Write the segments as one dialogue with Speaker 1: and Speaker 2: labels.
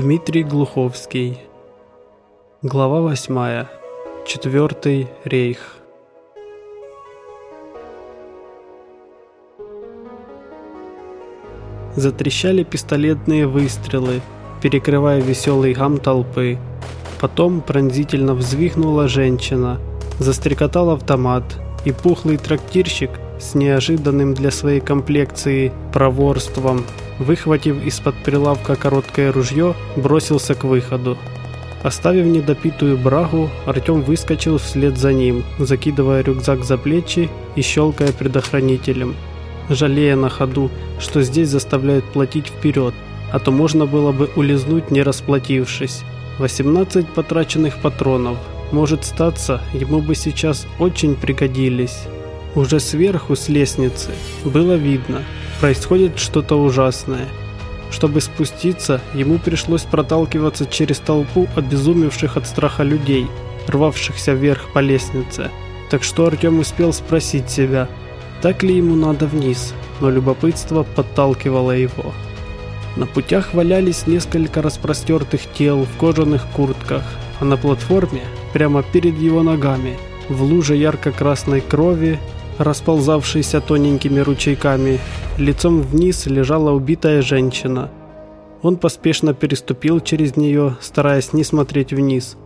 Speaker 1: Дмитрий Глуховский. Глава 8. Четвертый рейх. Затрещали пистолетные выстрелы, перекрывая веселый гам толпы. Потом пронзительно взвихнула женщина, застрекотал автомат, и пухлый трактирщик с неожиданным для своей комплекции проворством, выхватив из-под прилавка короткое ружье, бросился к выходу. Оставив недопитую брагу, Артем выскочил вслед за ним, закидывая рюкзак за плечи и щелкая предохранителем, жалея на ходу, что здесь заставляют платить вперед, а то можно было бы улизнуть, не расплатившись. 18 потраченных патронов, может статься, ему бы сейчас очень пригодились. Уже сверху, с лестницы, было видно, происходит что-то ужасное. Чтобы спуститься, ему пришлось проталкиваться через толпу обезумевших от страха людей, рвавшихся вверх по лестнице. Так что Артем успел спросить себя, так ли ему надо вниз, но любопытство подталкивало его. На путях валялись несколько распростертых тел в кожаных куртках, а на платформе, прямо перед его ногами, в луже ярко-красной крови, расползавшейся тоненькими ручейками, лицом вниз лежала убитая женщина. Он поспешно переступил через нее, стараясь не смотреть вниз,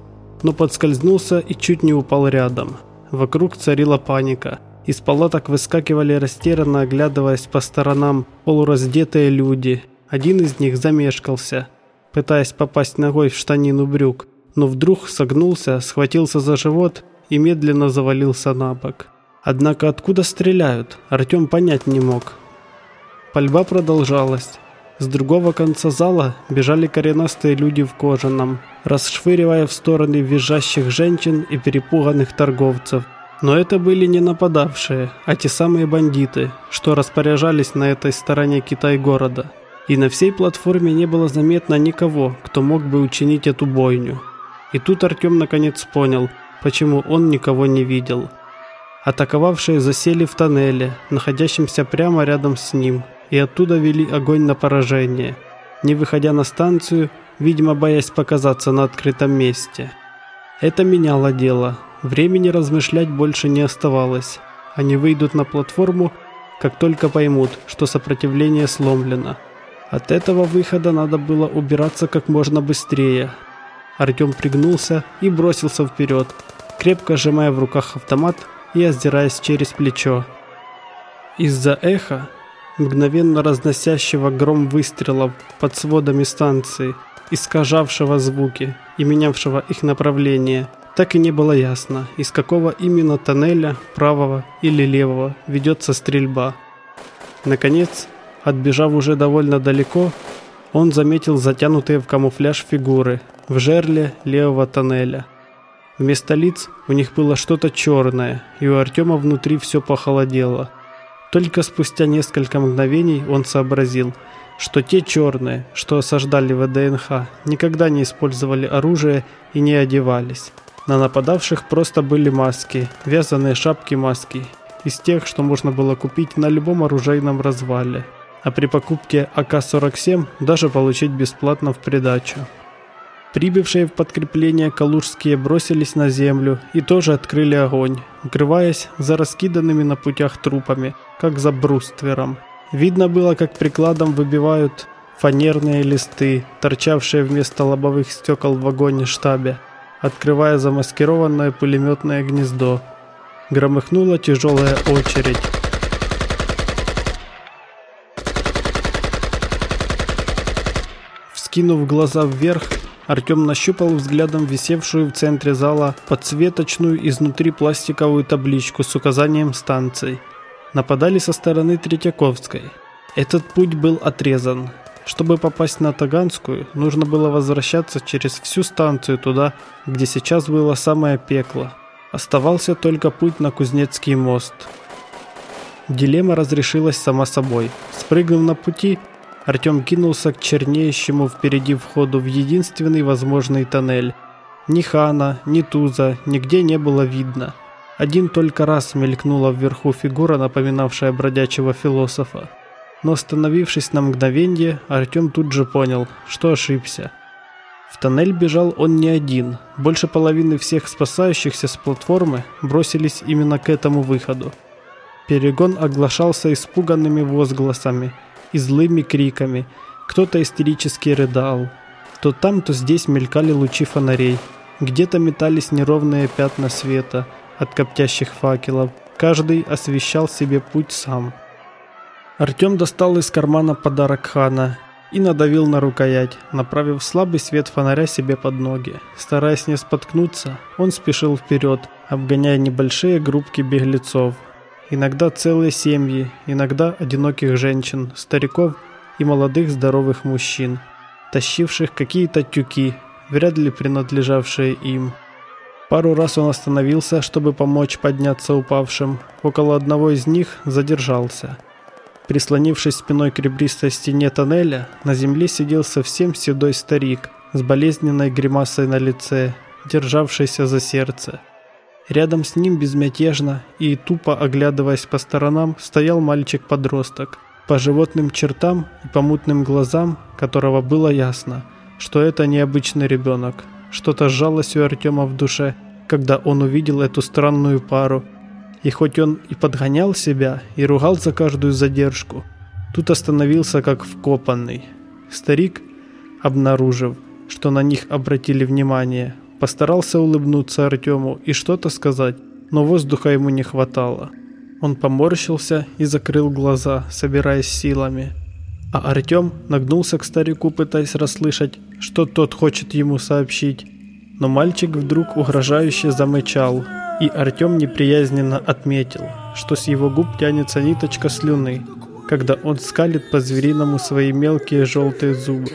Speaker 1: но подскользнулся и чуть не упал рядом. Вокруг царила паника. Из палаток выскакивали растерянно, оглядываясь по сторонам, полураздетые люди. Один из них замешкался, пытаясь попасть ногой в штанину брюк, но вдруг согнулся, схватился за живот и медленно завалился на бок. Однако откуда стреляют, Артем понять не мог. Пальба продолжалась. С другого конца зала бежали коренастые люди в кожаном, расшвыривая в стороны визжащих женщин и перепуганных торговцев. Но это были не нападавшие, а те самые бандиты, что распоряжались на этой стороне Китай-города. И на всей платформе не было заметно никого, кто мог бы учинить эту бойню. И тут Артем наконец понял, почему он никого не видел – Атаковавшие засели в тоннеле, находящемся прямо рядом с ним, и оттуда вели огонь на поражение, не выходя на станцию, видимо, боясь показаться на открытом месте. Это меняло дело. Времени размышлять больше не оставалось. Они выйдут на платформу, как только поймут, что сопротивление сломлено. От этого выхода надо было убираться как можно быстрее. Артем пригнулся и бросился вперед, крепко сжимая в руках автомат, и озираясь через плечо. Из-за эха, мгновенно разносящего гром выстрелов под сводами станции, искажавшего звуки и менявшего их направление, так и не было ясно, из какого именно тоннеля, правого или левого, ведется стрельба. Наконец, отбежав уже довольно далеко, он заметил затянутые в камуфляж фигуры в жерле левого тоннеля – Вместо лиц у них было что-то черное, и у Артема внутри все похолодело. Только спустя несколько мгновений он сообразил, что те черные, что осаждали ВДНХ, никогда не использовали оружие и не одевались. На нападавших просто были маски, вязаные шапки-маски, из тех, что можно было купить на любом оружейном развале, а при покупке АК-47 даже получить бесплатно в придачу. Прибывшие в подкрепление калужские бросились на землю и тоже открыли огонь, укрываясь за раскиданными на путях трупами, как за бруствером. Видно было, как прикладом выбивают фанерные листы, торчавшие вместо лобовых стекол в вагоне-штабе, открывая замаскированное пулеметное гнездо. Громыхнула тяжелая очередь. Вскинув глаза вверх, Артем нащупал взглядом висевшую в центре зала подсветочную изнутри пластиковую табличку с указанием станций. Нападали со стороны Третьяковской. Этот путь был отрезан. Чтобы попасть на Таганскую, нужно было возвращаться через всю станцию туда, где сейчас было самое пекло. Оставался только путь на Кузнецкий мост. Дилемма разрешилась сама собой. Спрыгнув на пути, Артем кинулся к чернеющему впереди входу в единственный возможный тоннель. Ни Хана, ни Туза нигде не было видно. Один только раз мелькнула вверху фигура, напоминавшая бродячего философа. Но остановившись на мгновение, Артем тут же понял, что ошибся. В тоннель бежал он не один. Больше половины всех спасающихся с платформы бросились именно к этому выходу. Перегон оглашался испуганными возгласами и злыми криками. Кто-то истерически рыдал. То там, то здесь мелькали лучи фонарей. Где-то метались неровные пятна света от коптящих факелов. Каждый освещал себе путь сам. Артем достал из кармана подарок хана и надавил на рукоять, направив слабый свет фонаря себе под ноги. Стараясь не споткнуться, он спешил вперед, обгоняя небольшие группки беглецов. Иногда целые семьи, иногда одиноких женщин, стариков и молодых здоровых мужчин, тащивших какие-то тюки, вряд ли принадлежавшие им. Пару раз он остановился, чтобы помочь подняться упавшим. Около одного из них задержался – Прислонившись спиной к ребристой стене тоннеля, на земле сидел совсем седой старик с болезненной гримасой на лице, державшийся за сердце. Рядом с ним безмятежно и тупо оглядываясь по сторонам, стоял мальчик-подросток, по животным чертам и по мутным глазам, которого было ясно, что это необычный ребенок. Что-то сжалось у Артема в душе, когда он увидел эту странную пару – и хоть он и подгонял себя, и ругал за каждую задержку, тут остановился как вкопанный. Старик, обнаружив, что на них обратили внимание, постарался улыбнуться Артему и что-то сказать, но воздуха ему не хватало. Он поморщился и закрыл глаза, собираясь силами. А Артем нагнулся к старику, пытаясь расслышать, что тот хочет ему сообщить. Но мальчик вдруг угрожающе замычал, и Артем неприязненно отметил, что с его губ тянется ниточка слюны, когда он скалит по-звериному свои мелкие желтые зубы.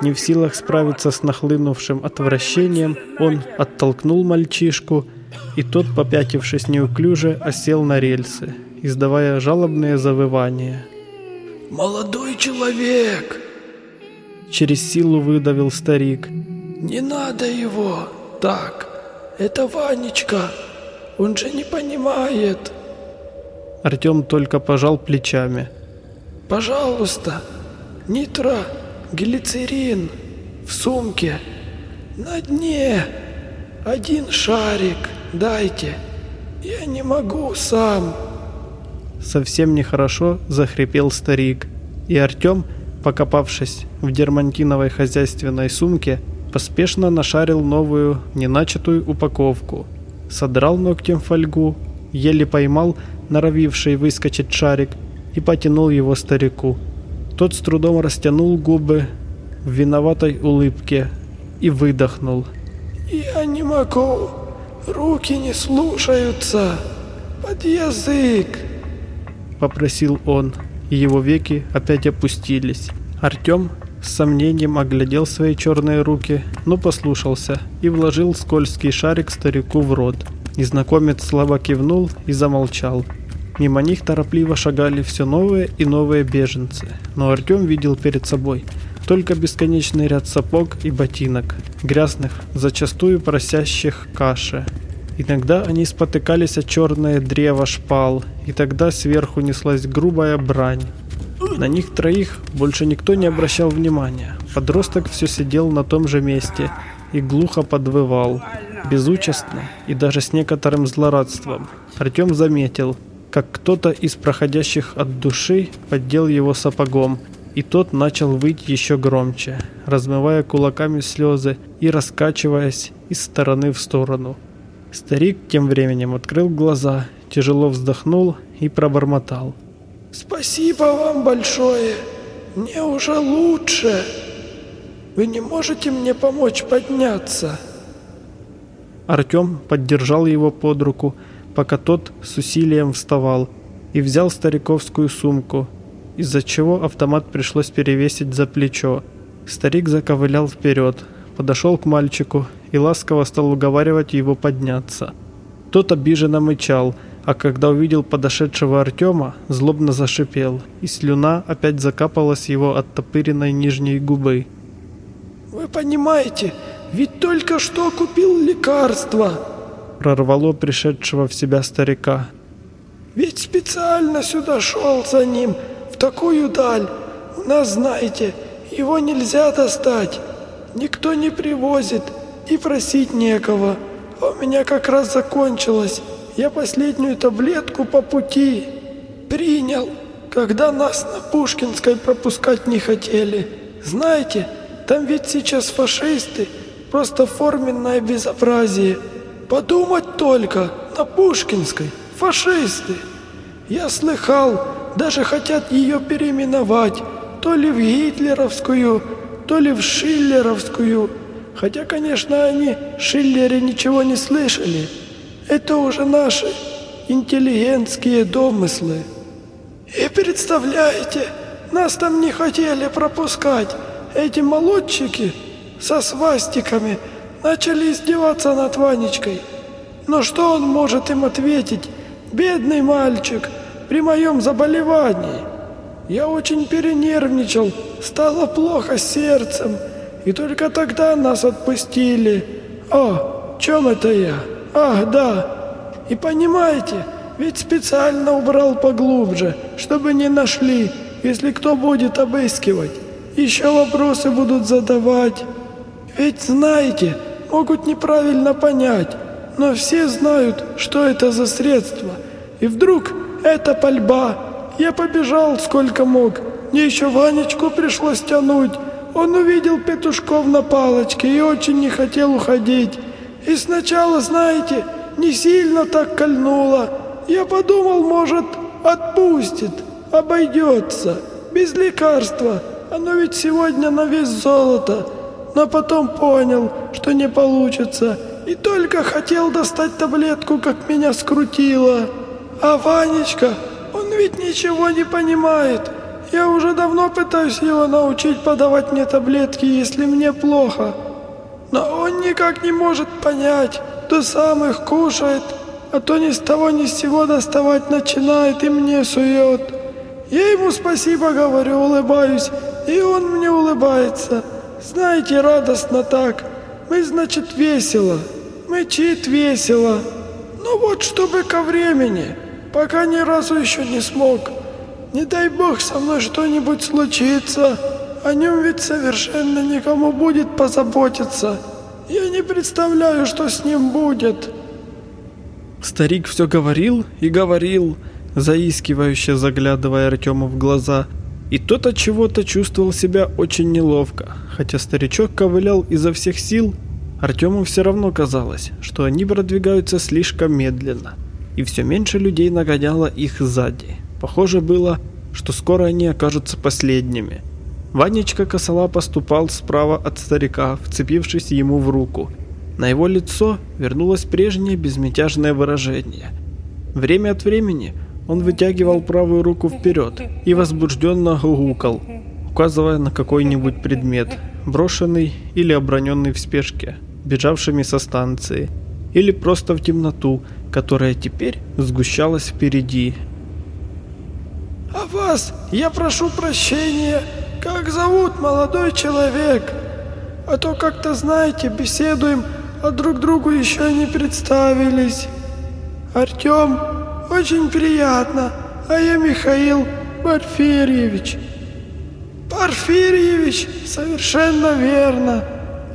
Speaker 1: Не в силах справиться с нахлынувшим отвращением, он оттолкнул мальчишку, и тот, попятившись неуклюже, осел на рельсы, издавая жалобные завывания.
Speaker 2: «Молодой человек!»
Speaker 1: Через силу выдавил старик.
Speaker 2: «Не надо его так!» Это Ванечка. Он же не понимает.
Speaker 1: Артем только пожал плечами.
Speaker 2: Пожалуйста, нитро, глицерин в сумке. На дне один шарик дайте. Я не могу сам.
Speaker 1: Совсем нехорошо захрипел старик. И Артем, покопавшись в дермантиновой хозяйственной сумке, поспешно нашарил новую, неначатую упаковку, содрал ногтем фольгу, еле поймал норовивший выскочить шарик и потянул его старику. Тот с трудом растянул губы в виноватой улыбке и выдохнул.
Speaker 2: «Я не могу, руки не слушаются, под язык!»
Speaker 1: Попросил он, и его веки опять опустились. Артем с сомнением оглядел свои черные руки, но послушался и вложил скользкий шарик старику в рот. Незнакомец слабо кивнул и замолчал. Мимо них торопливо шагали все новые и новые беженцы, но Артем видел перед собой только бесконечный ряд сапог и ботинок, грязных, зачастую просящих каши. Иногда они спотыкались о черное древо шпал, и тогда сверху неслась грубая брань. На них троих больше никто не обращал внимания. Подросток все сидел на том же месте и глухо подвывал, безучастно и даже с некоторым злорадством. Артем заметил, как кто-то из проходящих от души поддел его сапогом, и тот начал выть еще громче, размывая кулаками слезы и раскачиваясь из стороны в сторону. Старик тем временем открыл глаза, тяжело вздохнул и пробормотал –
Speaker 2: Спасибо вам большое. Мне уже лучше. Вы не можете мне помочь подняться?»
Speaker 1: Артем поддержал его под руку, пока тот с усилием вставал, и взял стариковскую сумку, из-за чего автомат пришлось перевесить за плечо. Старик заковылял вперед, подошел к мальчику и ласково стал уговаривать его подняться. Тот обиженно мычал – а когда увидел подошедшего Артема, злобно зашипел, и слюна опять закапала с его оттопыренной нижней губы.
Speaker 2: «Вы понимаете, ведь только что купил лекарство!»
Speaker 1: Прорвало пришедшего в себя старика.
Speaker 2: «Ведь специально сюда шел за ним, в такую даль. У нас, знаете, его нельзя достать. никто не привозит, и просить некого. А у меня как раз закончилось. Я последнюю таблетку по пути принял, когда нас на Пушкинской пропускать не хотели. Знаете, там ведь сейчас фашисты, просто форменное безобразие. Подумать только, на Пушкинской фашисты. Я слыхал, даже хотят ее переименовать, то ли в гитлеровскую, то ли в шиллеровскую. Хотя, конечно, они Шиллере ничего не слышали. Это уже наши интеллигентские домыслы. И представляете, нас там не хотели пропускать. Эти молодчики со свастиками начали издеваться над Ванечкой. Но что он может им ответить? Бедный мальчик, при моем заболевании. Я очень перенервничал, стало плохо с сердцем, и только тогда нас отпустили. О, чем это я? Ах, да. И понимаете, ведь специально убрал поглубже, чтобы не нашли, если кто будет обыскивать. Еще вопросы будут задавать. Ведь знаете, могут неправильно понять, но все знают, что это за средство. И вдруг это пальба, я побежал сколько мог. Мне еще Ванечку пришлось тянуть. Он увидел петушков на палочке и очень не хотел уходить. И сначала, знаете, не сильно так кольнуло. Я подумал, может, отпустит, обойдется, без лекарства. Оно ведь сегодня на вес золота. Но потом понял, что не получится. И только хотел достать таблетку, как меня скрутило. А Ванечка он ведь ничего не понимает. Я уже давно пытаюсь его научить подавать мне таблетки, если мне плохо. Но он никак не может понять. То сам их кушает, а то ни с того ни с сего доставать начинает и мне сует. Я ему спасибо говорю, улыбаюсь, и он мне улыбается. Знаете, радостно так. Мы, значит, весело. Мы чит весело. Ну вот, чтобы ко времени пока ни разу еще не смог. Не дай бог со мной что-нибудь случится, о нем ведь совершенно никому будет позаботиться. Я не представляю, что с ним будет».
Speaker 1: Старик все говорил и говорил, заискивающе заглядывая Артему в глаза, и тот от чего-то чувствовал себя очень неловко, хотя старичок ковылял изо всех сил, Артему все равно казалось, что они продвигаются слишком медленно и все меньше людей нагоняло их сзади. Похоже было, что скоро они окажутся последними. Ванечка косола поступал справа от старика, вцепившись ему в руку. На его лицо вернулось прежнее безмятежное выражение. Время от времени он вытягивал правую руку вперед и возбужденно гугукал, указывая на какой-нибудь предмет, брошенный или оброненный в спешке, бежавшими со станции, или просто в темноту, которая теперь сгущалась впереди.
Speaker 2: «А вас я прошу прощения, как зовут молодой человек? А то как-то, знаете, беседуем, а друг другу еще не представились. Артем, очень приятно, а я Михаил Порфирьевич». «Порфирьевич, совершенно верно.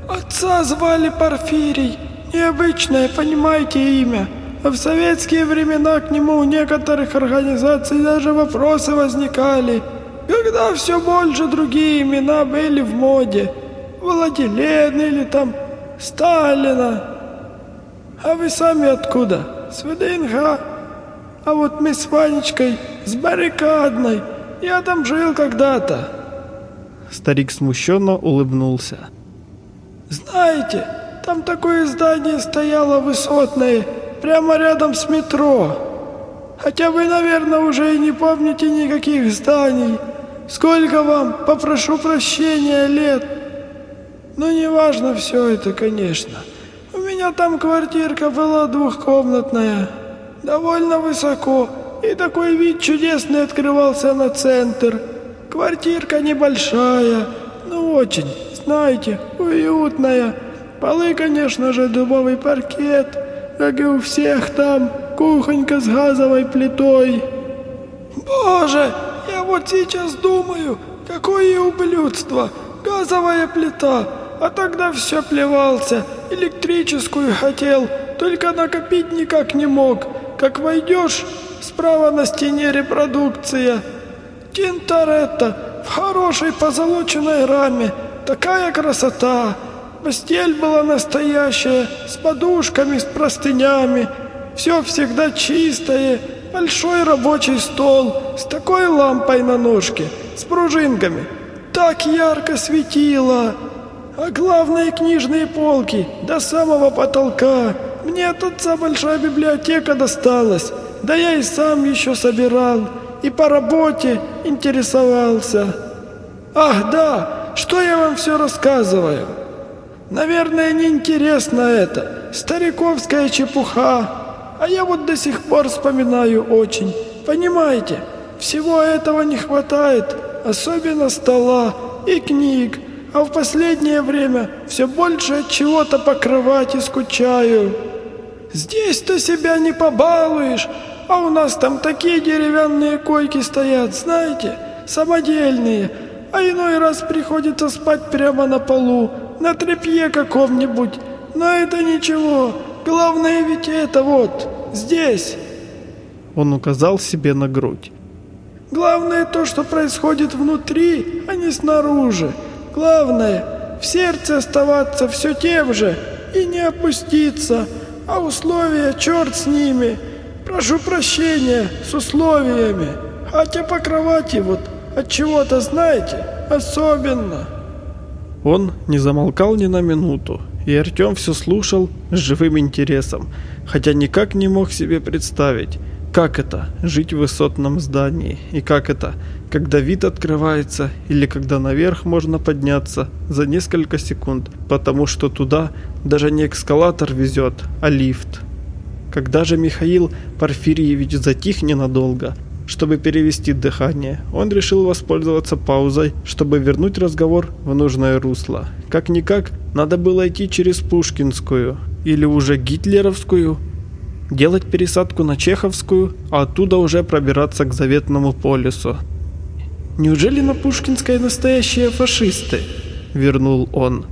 Speaker 2: Отца звали Порфирий, необычное, понимаете, имя». А в советские времена к нему у некоторых организаций даже вопросы возникали, когда все больше другие имена были в моде. Владилен или там Сталина. А вы сами откуда? С ВДНХ. А вот мы с Ванечкой с баррикадной. Я там жил когда-то.
Speaker 1: Старик смущенно улыбнулся.
Speaker 2: Знаете, там такое здание стояло высотное, прямо рядом с метро. Хотя вы, наверное, уже и не помните никаких зданий. Сколько вам, попрошу прощения, лет? Ну, неважно все это, конечно. У меня там квартирка была двухкомнатная, довольно высоко, и такой вид чудесный открывался на центр. Квартирка небольшая, но очень, знаете, уютная. Полы, конечно же, дубовый паркет – как и у всех там, кухонька с газовой плитой. Боже, я вот сейчас думаю, какое ублюдство, газовая плита. а тогда все плевался, электрическую хотел, только накопить никак не мог. Как войдешь, справа на стене репродукция. Тинторетто в хорошей позолоченной раме, такая красота. Постель была настоящая, с подушками, с простынями. Все всегда чистое, большой рабочий стол, с такой лампой на ножке, с пружинками. Так ярко светило. А главное книжные полки до самого потолка. Мне от отца большая библиотека досталась. Да я и сам еще собирал. И по работе интересовался. Ах, да, что я вам все рассказываю? Наверное, неинтересно это. Стариковская чепуха. А я вот до сих пор вспоминаю очень. Понимаете, всего этого не хватает. Особенно стола и книг а в последнее время все больше от чего-то покрывать и скучаю. Здесь-то себя не побалуешь, а у нас там такие деревянные койки стоят, знаете, самодельные, а иной раз приходится спать прямо на полу, на тряпье каком-нибудь. Но это ничего, главное ведь это вот, здесь.
Speaker 1: Он указал себе на грудь.
Speaker 2: Главное то, что происходит внутри, а не снаружи. Главное, в сердце оставаться все тем же и не опуститься, а условия черт с ними. Прошу прощения, с условиями. Хотя по кровати вот от чего-то знаете, особенно.
Speaker 1: Он не замолкал ни на минуту, и Артем все слушал с живым интересом, хотя никак не мог себе представить, как это – жить в высотном здании, и как это – когда вид открывается или когда наверх можно подняться за несколько секунд, потому что туда даже не эскалатор везет, а лифт. Когда же Михаил Порфирьевич затих ненадолго, чтобы перевести дыхание, он решил воспользоваться паузой, чтобы вернуть разговор в нужное русло. Как-никак, надо было идти через Пушкинскую или уже Гитлеровскую, делать пересадку на Чеховскую, а оттуда уже пробираться к заветному полюсу.
Speaker 2: Неужели на Пушкинской настоящие фашисты?» – вернул он.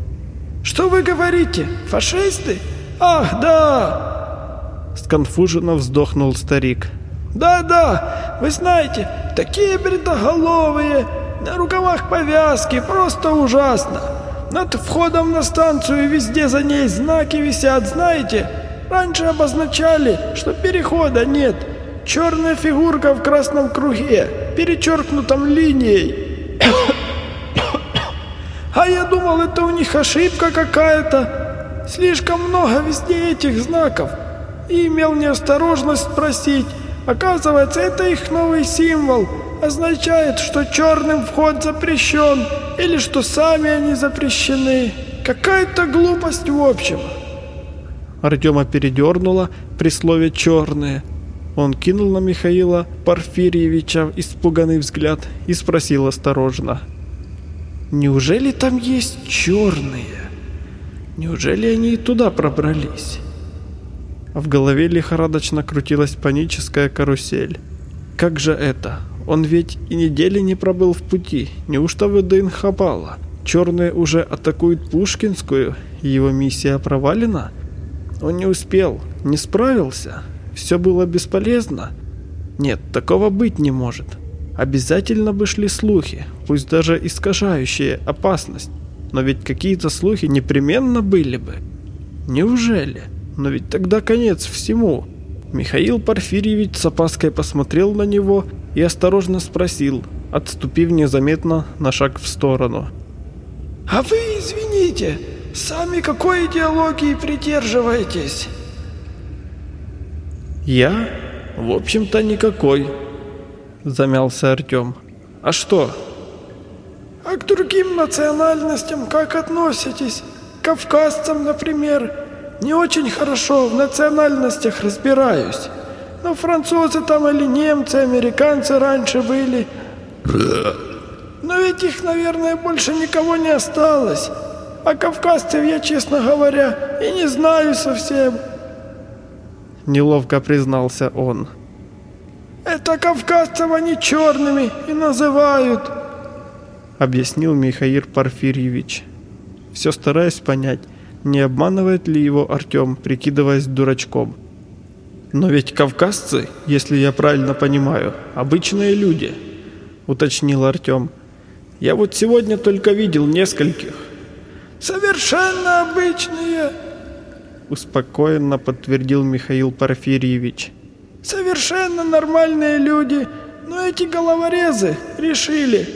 Speaker 2: «Что вы говорите? Фашисты? Ах, да!»
Speaker 1: Сконфуженно вздохнул старик.
Speaker 2: «Да-да, вы знаете, такие бредоголовые, на рукавах повязки, просто ужасно. Над входом на станцию везде за ней знаки висят, знаете? Раньше обозначали, что перехода нет. Черная фигурка в красном круге, перечеркнутом линией. А я думал, это у них ошибка какая-то. Слишком много везде этих знаков. И имел неосторожность спросить. Оказывается, это их новый символ. Означает, что черным вход запрещен. Или что сами они запрещены. Какая-то глупость в общем.
Speaker 1: Артема передернуло при слове «черные». Он кинул на Михаила Порфирьевича испуганный взгляд и спросил осторожно. «Неужели там есть черные? Неужели они и туда пробрались?» В голове лихорадочно крутилась паническая карусель. «Как же это? Он ведь и недели не пробыл в пути. Неужто ВДНХ пала? Черные уже атакуют Пушкинскую, его миссия провалена?» Он не успел, не справился. Все было бесполезно? Нет, такого быть не может. Обязательно бы шли слухи, пусть даже искажающие опасность. Но ведь какие-то слухи непременно были бы. Неужели? Но ведь тогда конец всему. Михаил Порфирьевич с опаской посмотрел на него и осторожно спросил, отступив незаметно на шаг в сторону.
Speaker 2: «А вы, извините, сами какой идеологии придерживаетесь?»
Speaker 1: «Я? В общем-то, никакой», — замялся Артем. «А что?»
Speaker 2: «А к другим национальностям как относитесь? Кавказцам, например. Не очень хорошо в национальностях разбираюсь. Но французы там или немцы, американцы раньше были. Но ведь их, наверное, больше никого не осталось. А кавказцев я, честно говоря, и не знаю совсем».
Speaker 1: — неловко признался он.
Speaker 2: «Это кавказцев они черными и называют», —
Speaker 1: объяснил Михаил Порфирьевич. все стараясь понять, не обманывает ли его Артем, прикидываясь дурачком. «Но ведь кавказцы, если я правильно понимаю, обычные люди», — уточнил Артем. «Я вот сегодня только видел нескольких».
Speaker 2: «Совершенно обычные», —
Speaker 1: успокоенно подтвердил Михаил Порфирьевич.
Speaker 2: «Совершенно нормальные люди, но эти головорезы решили,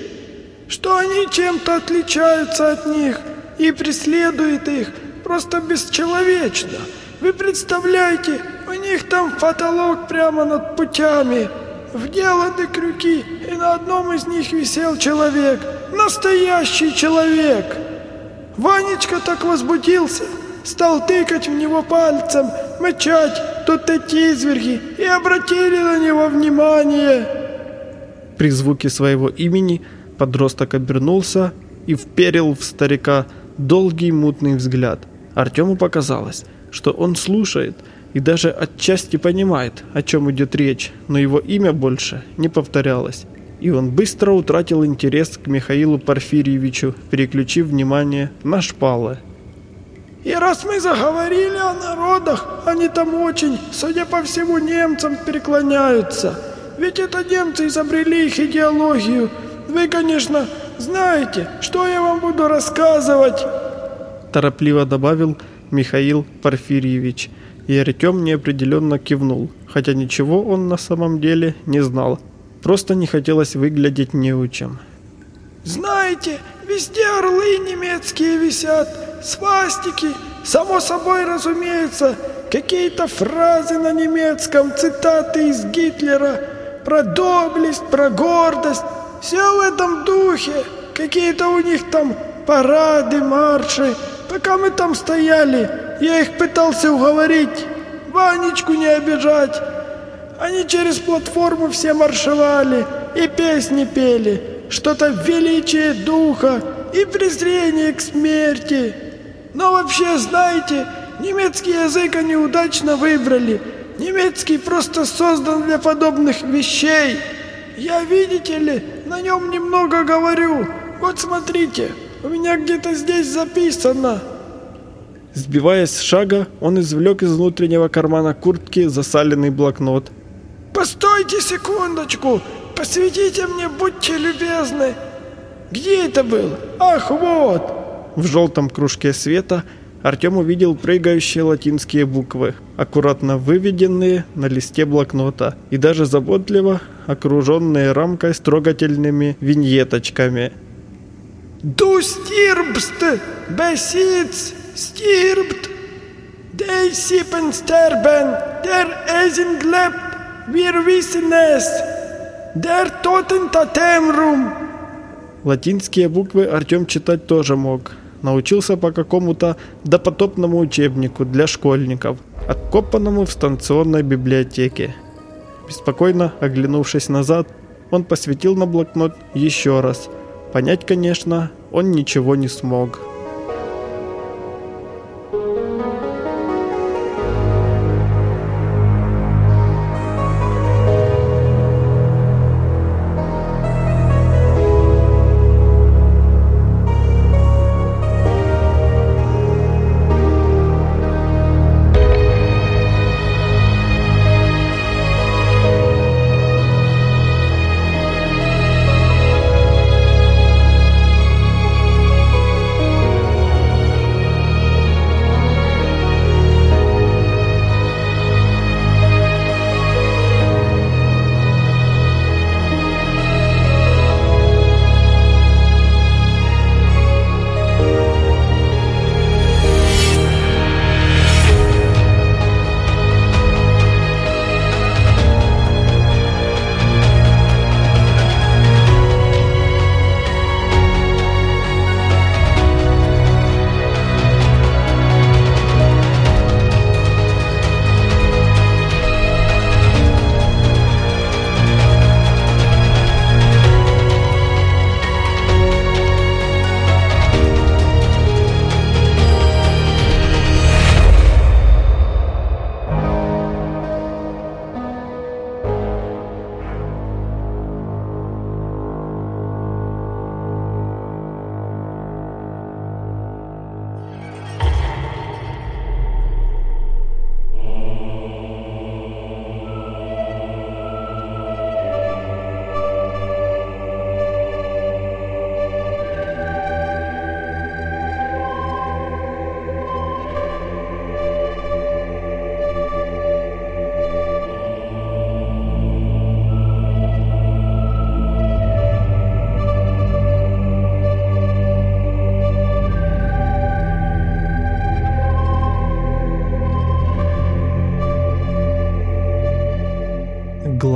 Speaker 2: что они чем-то отличаются от них и преследуют их просто бесчеловечно. Вы представляете, у них там потолок прямо над путями, вделаны крюки, и на одном из них висел человек, настоящий человек. Ванечка так возбудился, стал тыкать в него пальцем, мычать, тут эти изверги, и обратили на него внимание.
Speaker 1: При звуке своего имени подросток обернулся и вперил в старика долгий мутный взгляд. Артему показалось, что он слушает и даже отчасти понимает, о чем идет речь, но его имя больше не повторялось. И он быстро утратил интерес к Михаилу Порфирьевичу, переключив внимание на шпалы.
Speaker 2: И раз мы заговорили о народах, они там очень, судя по всему, немцам преклоняются. Ведь это немцы изобрели их идеологию. Вы, конечно, знаете, что я вам буду рассказывать?»
Speaker 1: Торопливо добавил Михаил Порфирьевич, и Артем неопределенно кивнул, хотя ничего он на самом деле не знал. Просто не хотелось выглядеть неучем.
Speaker 2: «Знаете, везде орлы немецкие висят, свастики, само собой разумеется, какие-то фразы на немецком, цитаты из Гитлера, про доблесть, про гордость, все в этом духе. Какие-то у них там парады, марши. Пока мы там стояли, я их пытался уговорить, Ванечку не обижать. Они через платформу все маршевали и песни пели, что-то величие духа и презрение к смерти. Но вообще, знаете, немецкий язык они удачно выбрали. Немецкий просто создан для подобных вещей. Я, видите ли, на нем немного говорю. Вот смотрите, у меня где-то здесь записано».
Speaker 1: Сбиваясь с шага, он извлек из внутреннего кармана куртки засаленный блокнот.
Speaker 2: «Постойте секундочку! Посветите мне, будьте любезны! Где это был? Ах, вот!»
Speaker 1: В желтом кружке света Артем увидел прыгающие латинские буквы, аккуратно выведенные на листе блокнота и даже заботливо окруженные рамкой с трогательными виньеточками.
Speaker 2: «Du stirbst, besitz, stirbt, de sieben sterben, der Eisen lebt, wir wissen es, der Toten Tatemrum».
Speaker 1: Латинские буквы Артем читать тоже мог – научился по какому-то допотопному учебнику для школьников, откопанному в станционной библиотеке. Беспокойно оглянувшись назад, он посветил на блокнот еще раз. Понять, конечно, он ничего не смог.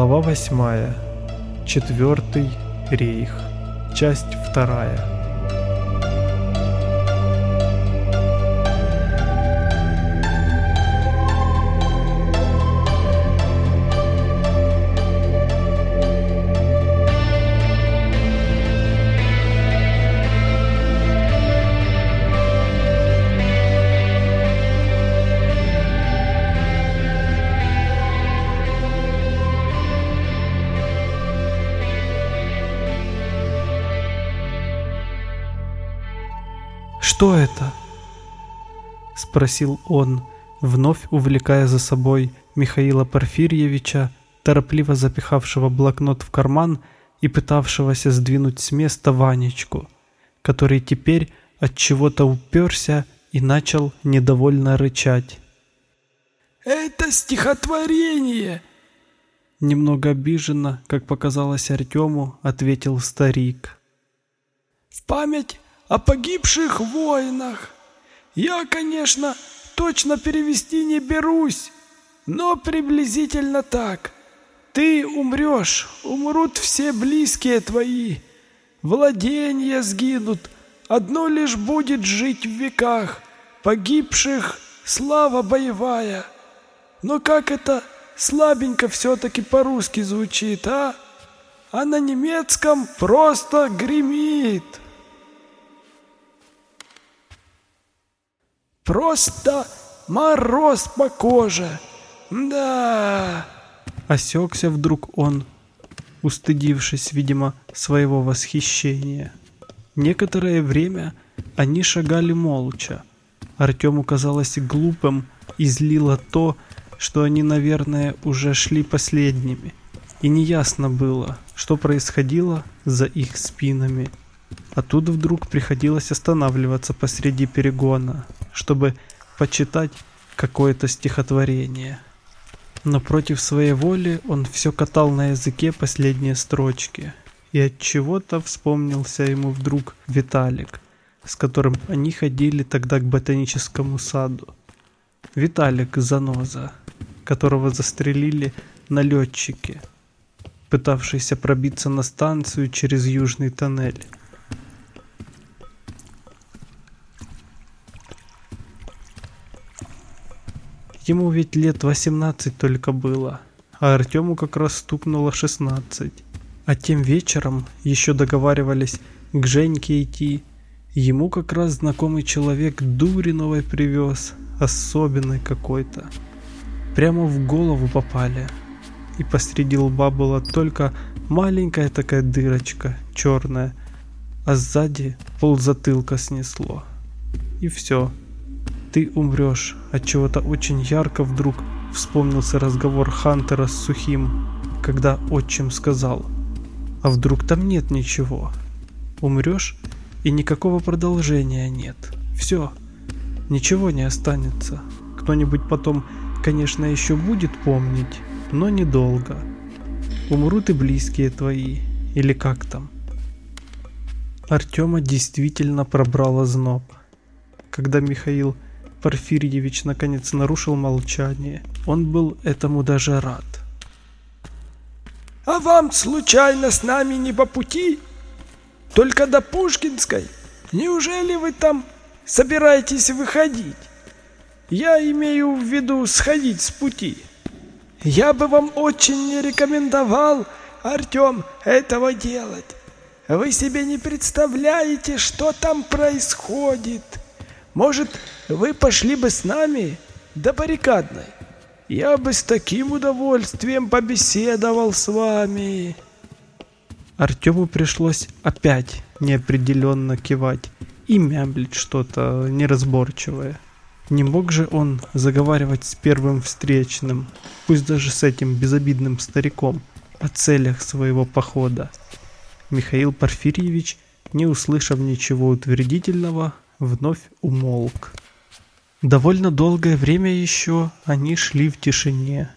Speaker 3: Глава 8. Четвертый рейх. Часть вторая.
Speaker 1: «Что это?» — спросил он, вновь увлекая за собой Михаила Порфирьевича, торопливо запихавшего блокнот в карман и пытавшегося сдвинуть с места Ванечку, который теперь от чего-то уперся и начал недовольно рычать. «Это стихотворение!» Немного обиженно, как показалось Артему, ответил старик. «В память о погибших воинах. Я, конечно, точно перевести не берусь, но приблизительно так. Ты умрешь, умрут все близкие твои, владения сгинут, одно лишь будет жить в веках, погибших слава боевая. Но как это слабенько все-таки по-русски звучит, а? А на немецком просто гремит. Просто мороз по коже. Да. Осекся вдруг он, устыдившись, видимо, своего восхищения. Некоторое время они шагали молча. Артему казалось глупым и злило то, что они, наверное, уже шли последними. И неясно было, что происходило за их спинами. А тут вдруг приходилось останавливаться посреди перегона, чтобы почитать какое-то стихотворение. Но против своей воли он все катал на языке последние строчки. И от чего-то вспомнился ему вдруг Виталик, с которым они ходили тогда к ботаническому саду. Виталик Заноза, которого застрелили налетчики, пытавшиеся пробиться на станцию через южный тоннель. Ему ведь лет 18 только было, а Артему как раз стукнуло 16. А тем вечером еще договаривались к Женьке идти. Ему как раз знакомый человек дури новой привез, особенный какой-то. Прямо в голову попали. И посреди лба была только маленькая такая дырочка, черная, а сзади пол затылка снесло. И все ты умрешь. От чего-то очень ярко вдруг вспомнился разговор Хантера с Сухим, когда отчим сказал, а вдруг там нет ничего. Умрешь, и никакого продолжения нет. Все, ничего не останется. Кто-нибудь потом, конечно, еще будет помнить, но недолго. Умрут и близкие твои, или как там. Артема действительно пробрало зноб. Когда Михаил Порфирьевич наконец нарушил молчание. Он был этому даже рад. «А вам случайно с нами не по пути? Только до Пушкинской? Неужели вы там собираетесь выходить? Я имею в виду сходить с пути. Я бы вам очень не рекомендовал, Артем, этого делать. Вы себе не представляете, что там происходит». Может, вы пошли бы с нами до баррикадной? Я бы с таким удовольствием побеседовал с вами. Артему пришлось опять неопределенно кивать и мямлить что-то неразборчивое. Не мог же он заговаривать с первым встречным, пусть даже с этим безобидным стариком, о целях своего похода. Михаил Порфирьевич, не услышав ничего утвердительного, вновь умолк. Довольно долгое время еще они шли в тишине.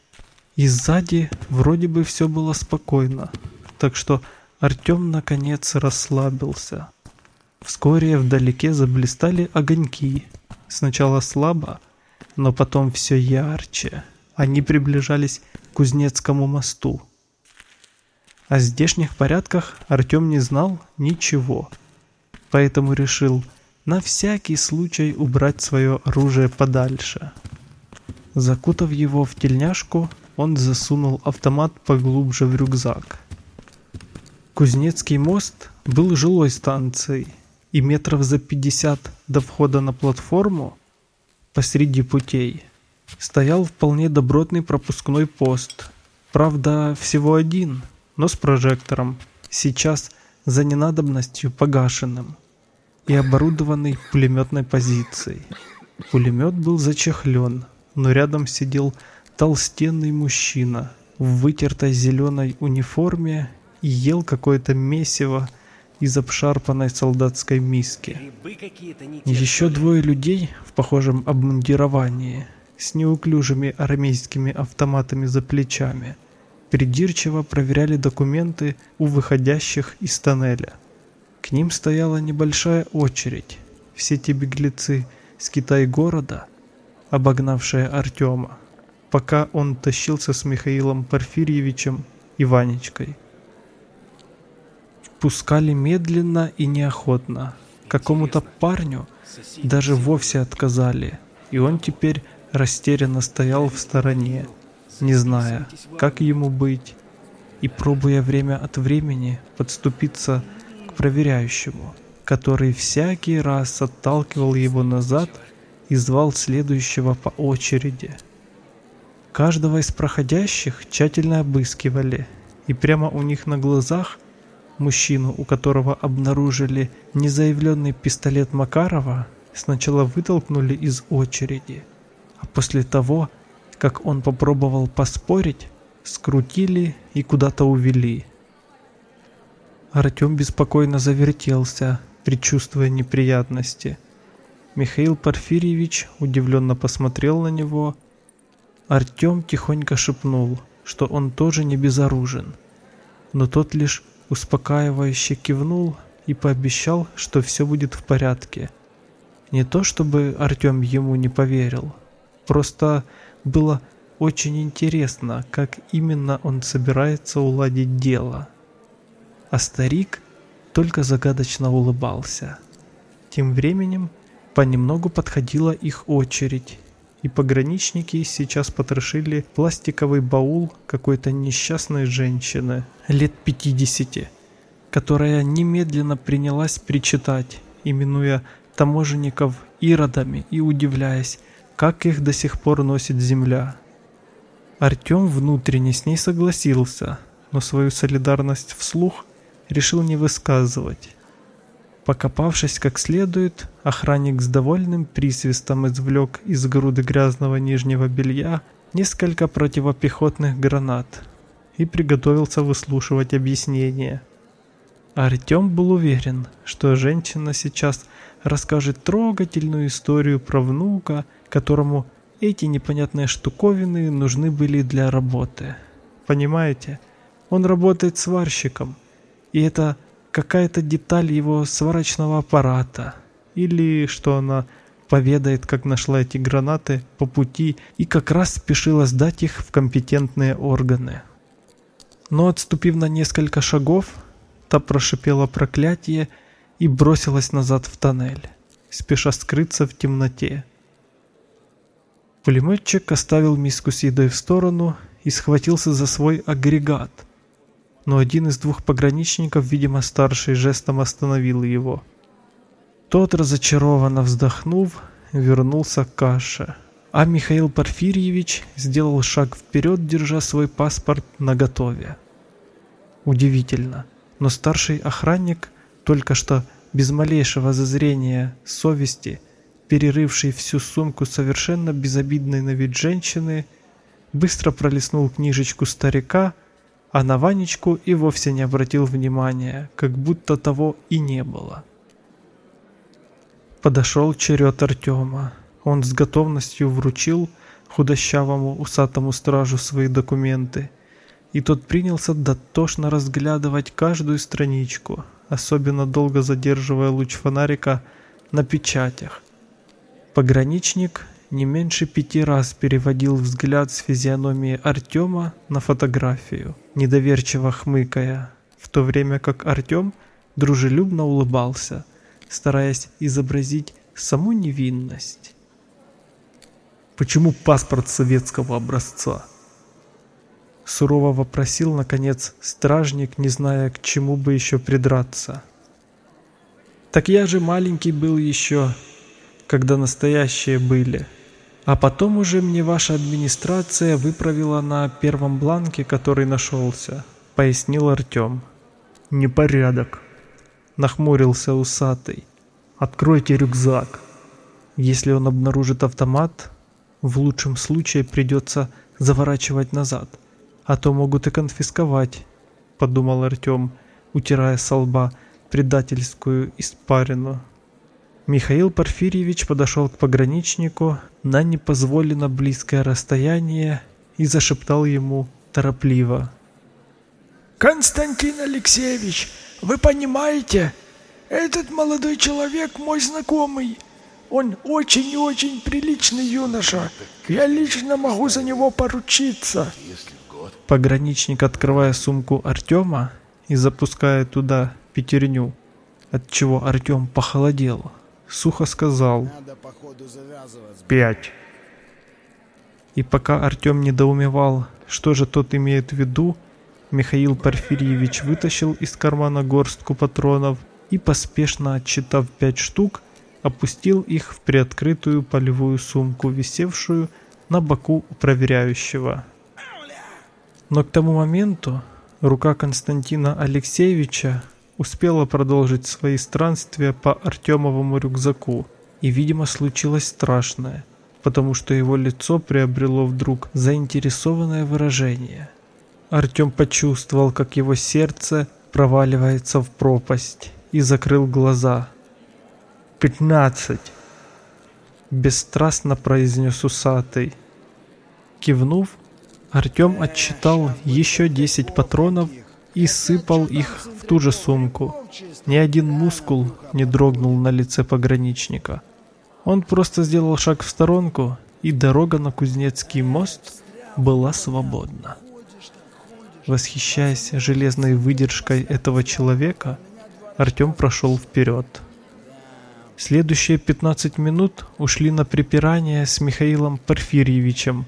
Speaker 1: И сзади вроде бы все было спокойно, так что Артем наконец расслабился. Вскоре вдалеке заблистали огоньки. Сначала слабо, но потом все ярче. Они приближались к Кузнецкому мосту, О здешних порядках Артем не знал ничего, поэтому решил на всякий случай убрать свое оружие подальше. Закутав его в тельняшку, он засунул автомат поглубже в рюкзак. Кузнецкий мост был жилой станцией, и метров за 50 до входа на платформу посреди путей стоял вполне добротный пропускной пост. Правда, всего один, но с прожектором, сейчас за ненадобностью погашенным и оборудованный пулеметной позицией. Пулемет был зачехлен, но рядом сидел толстенный мужчина в вытертой зеленой униформе и ел какое-то месиво из обшарпанной солдатской миски. Еще двое людей в похожем обмундировании с неуклюжими армейскими автоматами за плечами придирчиво проверяли документы у выходящих из тоннеля. К ним стояла небольшая очередь. Все те беглецы с Китай-города, обогнавшие Артема, пока он тащился с Михаилом Порфирьевичем и Ванечкой. Пускали медленно и неохотно. Какому-то парню даже вовсе отказали, и он теперь растерянно стоял в стороне, не зная, как ему быть, и пробуя время от времени подступиться к проверяющему, который всякий раз отталкивал его назад и звал следующего по очереди. Каждого из проходящих тщательно обыскивали, и прямо у них на глазах мужчину, у которого обнаружили незаявленный пистолет Макарова, сначала вытолкнули из очереди, а после того, как он попробовал поспорить, скрутили и куда-то увели. Артем беспокойно завертелся, предчувствуя неприятности. Михаил Порфирьевич удивленно посмотрел на него Артем тихонько шепнул, что он тоже не безоружен, но тот лишь успокаивающе кивнул и пообещал, что все будет в порядке. Не то чтобы Артем ему не поверил, просто было очень интересно, как именно он собирается уладить дело. А старик только загадочно улыбался. Тем временем понемногу подходила их очередь, и пограничники сейчас потрошили пластиковый баул какой-то несчастной женщины лет 50, которая немедленно принялась причитать, именуя таможенников иродами и удивляясь, как их до сих пор носит земля. Артем внутренне с ней согласился, но свою солидарность вслух решил не высказывать. Покопавшись как следует, охранник с довольным присвистом извлек из груды грязного нижнего белья несколько противопехотных гранат и приготовился выслушивать объяснения. Артем был уверен, что женщина сейчас расскажет трогательную историю про внука, которому эти непонятные штуковины нужны были для работы. Понимаете, он работает сварщиком, и это какая-то деталь его сварочного аппарата, или что она поведает, как нашла эти гранаты по пути и как раз спешила сдать их в компетентные органы. Но отступив на несколько шагов, та прошипела проклятие и бросилась назад в тоннель, спеша скрыться в темноте. Пулеметчик оставил миску с едой в сторону и схватился за свой агрегат – но один из двух пограничников, видимо старший, жестом остановил его. Тот, разочарованно вздохнув, вернулся к каше, а Михаил Порфирьевич сделал шаг вперед, держа свой паспорт наготове. Удивительно, но старший охранник, только что без малейшего зазрения совести, перерывший всю сумку совершенно безобидной на вид женщины, быстро пролистнул книжечку старика, а на Ванечку и вовсе не обратил внимания, как будто того и не было. Подошел черед Артема. Он с готовностью вручил худощавому усатому стражу свои документы, и тот принялся дотошно разглядывать каждую страничку, особенно долго задерживая луч фонарика на печатях. Пограничник не меньше пяти раз переводил взгляд с физиономии Артема на фотографию, недоверчиво хмыкая, в то время как Артем дружелюбно улыбался, стараясь изобразить саму невинность. «Почему паспорт советского образца?» Сурово вопросил, наконец, стражник, не зная, к чему бы еще придраться. «Так я же маленький был еще, когда настоящие были. А потом уже мне ваша администрация выправила на первом бланке, который нашелся», — пояснил Артем. «Непорядок», — нахмурился усатый. «Откройте рюкзак. Если он обнаружит автомат, в лучшем случае придется заворачивать назад, а то могут и конфисковать», — подумал Артем, утирая со лба предательскую испарину. Михаил Порфирьевич подошел к пограничнику на непозволено близкое расстояние и зашептал ему торопливо.
Speaker 2: «Константин Алексеевич, вы понимаете, этот молодой человек мой знакомый. Он очень и очень приличный юноша. Я лично могу за него поручиться».
Speaker 1: Пограничник, открывая сумку Артема и запуская туда пятерню, от чего Артем похолодел сухо сказал «Пять». И пока Артем недоумевал, что же тот имеет в виду, Михаил Порфирьевич вытащил из кармана горстку патронов и, поспешно отчитав пять штук, опустил их в приоткрытую полевую сумку, висевшую на боку у проверяющего. Но к тому моменту рука Константина Алексеевича успела продолжить свои странствия по Артемовому рюкзаку, и, видимо, случилось страшное, потому что его лицо приобрело вдруг заинтересованное выражение. Артем почувствовал, как его сердце проваливается в пропасть, и закрыл глаза. «Пятнадцать!» – бесстрастно произнес усатый. Кивнув, Артем отсчитал еще десять патронов и сыпал их в ту же сумку. Ни один мускул не дрогнул на лице пограничника. Он просто сделал шаг в сторонку, и дорога на Кузнецкий мост была свободна. Восхищаясь железной выдержкой этого человека, Артем прошел вперед. Следующие 15 минут ушли на припирание с Михаилом Порфирьевичем,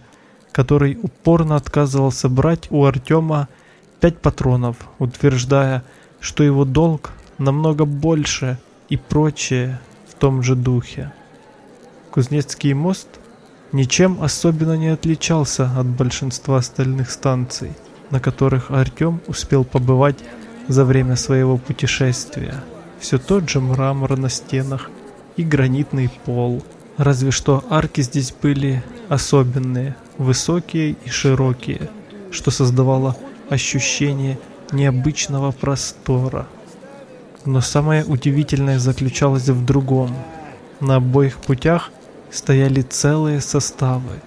Speaker 1: который упорно отказывался брать у Артема пять патронов, утверждая, что его долг намного больше и прочее в том же духе. Кузнецкий мост ничем особенно не отличался от большинства остальных станций, на которых Артем успел побывать за время своего путешествия. Все тот же мрамор на стенах и гранитный пол. Разве что арки здесь были особенные, высокие и широкие, что создавало ощущение необычного простора. Но самое удивительное заключалось в другом. На обоих путях стояли целые составы,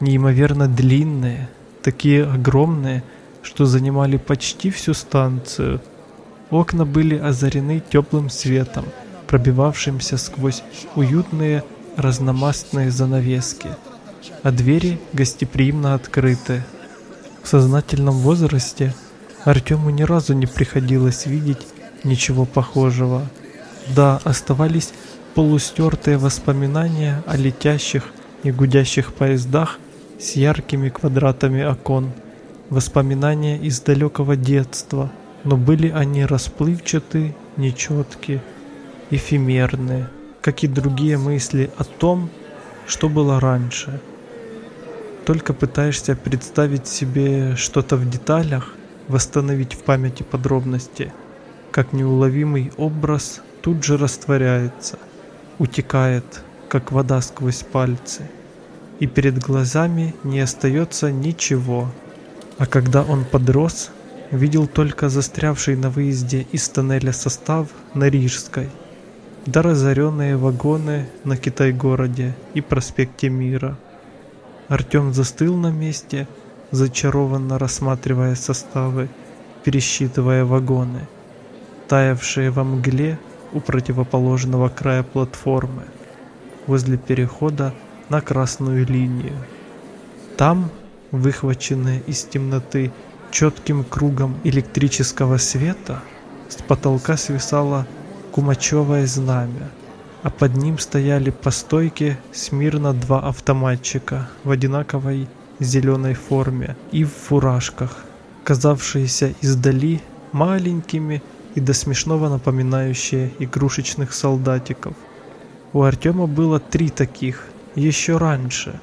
Speaker 1: неимоверно длинные, такие огромные, что занимали почти всю станцию. Окна были озарены теплым светом, пробивавшимся сквозь уютные разномастные занавески, а двери гостеприимно открыты. В сознательном возрасте Артему ни разу не приходилось видеть ничего похожего. Да, оставались полустертые воспоминания о летящих и гудящих поездах с яркими квадратами окон. Воспоминания из далекого детства, но были они расплывчаты, нечетки, эфемерные, как и другие мысли о том, что было раньше – только пытаешься представить себе что-то в деталях, восстановить в памяти подробности, как неуловимый образ тут же растворяется, утекает, как вода сквозь пальцы, и перед глазами не остается ничего. А когда он подрос, видел только застрявший на выезде из тоннеля состав на Рижской, да разоренные вагоны на Китай-городе и проспекте Мира – Артем застыл на месте, зачарованно рассматривая составы, пересчитывая вагоны, таявшие во мгле у противоположного края платформы. Возле перехода на красную линию. Там, выхваченные из темноты четким кругом электрического света, с потолка свисало кумачевое знамя, а под ним стояли по стойке смирно два автоматчика в одинаковой зеленой форме и в фуражках, казавшиеся издали маленькими и до смешного напоминающие игрушечных солдатиков. У Артема было три таких, еще раньше,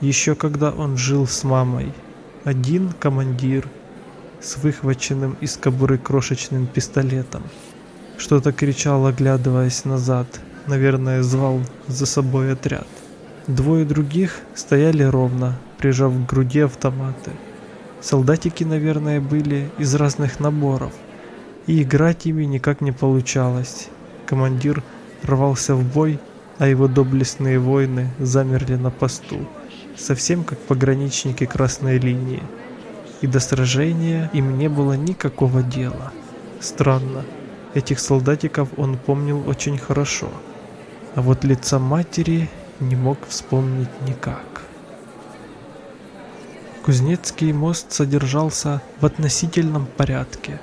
Speaker 1: еще когда он жил с мамой. Один командир с выхваченным из кобуры крошечным пистолетом. Что-то кричал, оглядываясь назад, наверное, звал за собой отряд. Двое других стояли ровно, прижав к груди автоматы. Солдатики, наверное, были из разных наборов, и играть ими никак не получалось. Командир рвался в бой, а его доблестные воины замерли на посту, совсем как пограничники красной линии. И до сражения им не было никакого дела. Странно, этих солдатиков он помнил очень хорошо, а вот лица матери не мог вспомнить никак. Кузнецкий мост содержался в относительном порядке.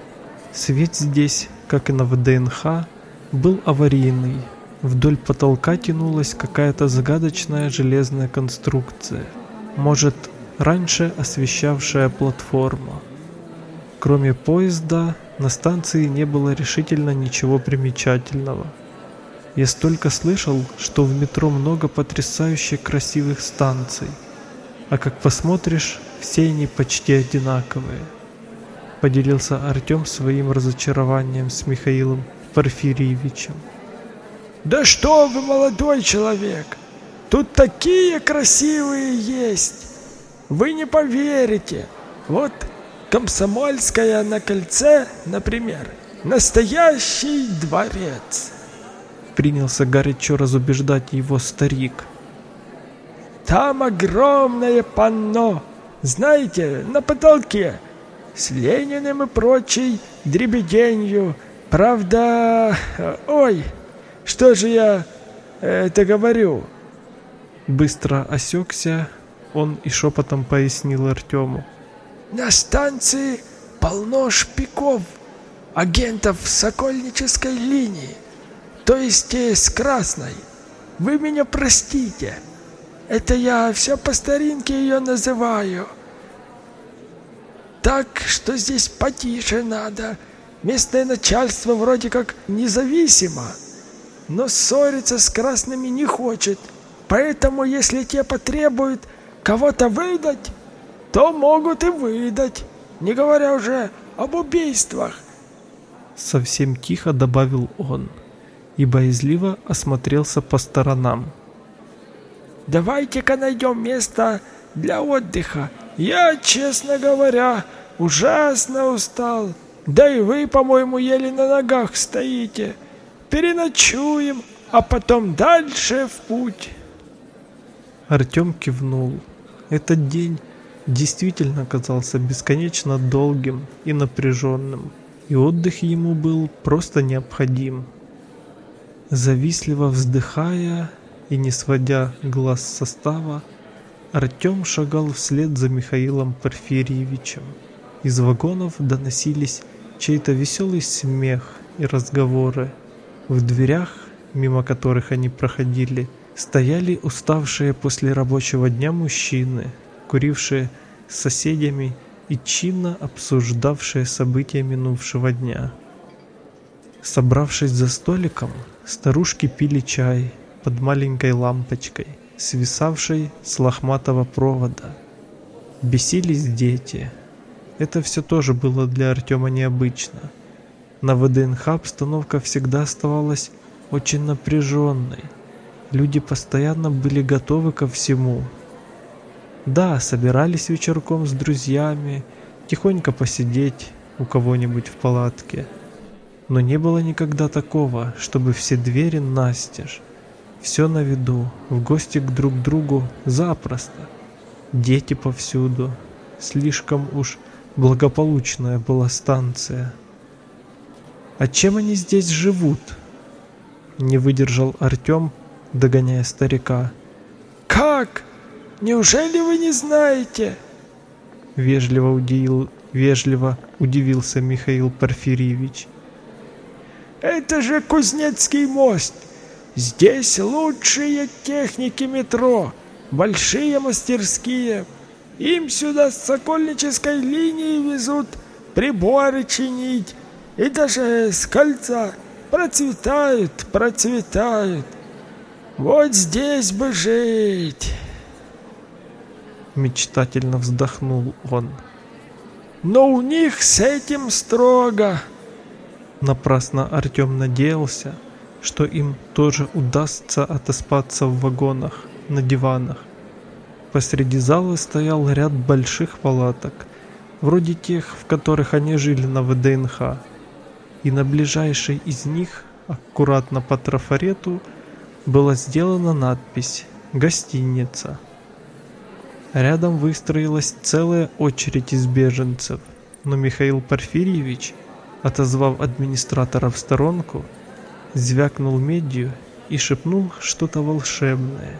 Speaker 1: Свет здесь, как и на ВДНХ, был аварийный. Вдоль потолка тянулась какая-то загадочная железная конструкция. Может, раньше освещавшая платформу. Кроме поезда, на станции не было решительно ничего примечательного. Я столько слышал, что в метро много потрясающе красивых станций. А как посмотришь, все они почти одинаковые. Поделился Артем своим разочарованием с Михаилом Порфирьевичем.
Speaker 2: Да что вы, молодой человек! Тут такие красивые есть! Вы не поверите! Вот Комсомольская на кольце, например, настоящий дворец.
Speaker 1: Принялся горячо разубеждать его старик.
Speaker 2: Там огромное панно, знаете, на потолке, с Лениным и прочей дребеденью. Правда, ой, что же я это говорю?
Speaker 1: Быстро осекся он и шепотом пояснил Артему.
Speaker 2: На станции полно шпиков, агентов Сокольнической линии, то есть с Красной. Вы меня простите. Это я все по старинке ее называю. Так что здесь потише надо. Местное начальство вроде как независимо, но ссориться с красными не хочет. Поэтому, если те потребуют кого-то выдать, то могут и выдать, не говоря уже об убийствах.
Speaker 1: Совсем тихо добавил он и боязливо осмотрелся по сторонам.
Speaker 2: Давайте-ка найдем место для отдыха. Я, честно говоря, ужасно устал. Да и вы, по-моему, еле на ногах стоите. Переночуем, а потом дальше в путь.
Speaker 1: Артем кивнул. Этот день действительно казался бесконечно долгим и напряженным, и отдых ему был просто необходим. Завистливо вздыхая, и не сводя глаз состава, Артем шагал вслед за Михаилом Порфирьевичем. Из вагонов доносились чей-то веселый смех и разговоры. В дверях, мимо которых они проходили, стояли уставшие после рабочего дня мужчины, курившие с соседями и чинно обсуждавшие события минувшего дня. Собравшись за столиком, старушки пили чай под маленькой лампочкой, свисавшей с лохматого провода. Бесились дети. Это все тоже было для Артема необычно. На ВДНХ обстановка всегда оставалась очень напряженной. Люди постоянно были готовы ко всему. Да, собирались вечерком с друзьями, тихонько посидеть у кого-нибудь в палатке. Но не было никогда такого, чтобы все двери настежь, все на виду, в гости к друг другу запросто. Дети повсюду. Слишком уж благополучная была станция. А чем они здесь живут? Не выдержал Артем, догоняя старика.
Speaker 2: Неужели вы не знаете?»
Speaker 1: Вежливо удивил, вежливо удивился Михаил Порфирьевич.
Speaker 2: «Это же Кузнецкий мост. Здесь лучшие техники метро, большие мастерские. Им сюда с Сокольнической линии везут приборы чинить и даже с кольца. Процветают, процветают. Вот здесь бы жить!»
Speaker 1: Мечтательно вздохнул он.
Speaker 2: «Но у них с этим строго!»
Speaker 1: Напрасно Артем надеялся, что им тоже удастся отоспаться в вагонах, на диванах. Посреди зала стоял ряд больших палаток, вроде тех, в которых они жили на ВДНХ. И на ближайшей из них, аккуратно по трафарету, была сделана надпись «Гостиница». Рядом выстроилась целая очередь из беженцев, но Михаил Порфирьевич, отозвав администратора в сторонку, звякнул медью и шепнул что-то волшебное,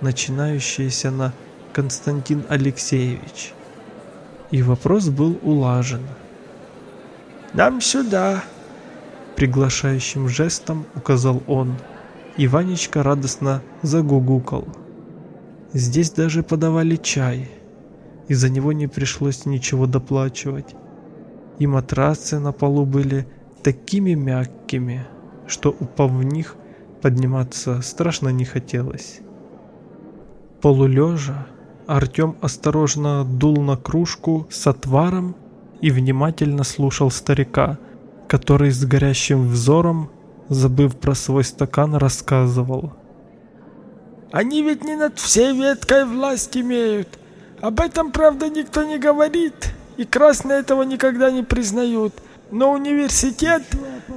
Speaker 1: начинающееся на «Константин Алексеевич». И вопрос был улажен.
Speaker 2: «Нам сюда!»
Speaker 1: Приглашающим жестом указал он – и Ванечка радостно загугукал. Здесь даже подавали чай, и за него не пришлось ничего доплачивать. И матрасы на полу были такими мягкими, что упав в них, подниматься страшно не хотелось. Полулежа, Артем осторожно дул на кружку с отваром и внимательно слушал старика, который с горящим взором забыв про свой стакан, рассказывал.
Speaker 2: «Они ведь не над всей веткой власть имеют. Об этом, правда, никто не говорит, и красные этого никогда не признают. Но университет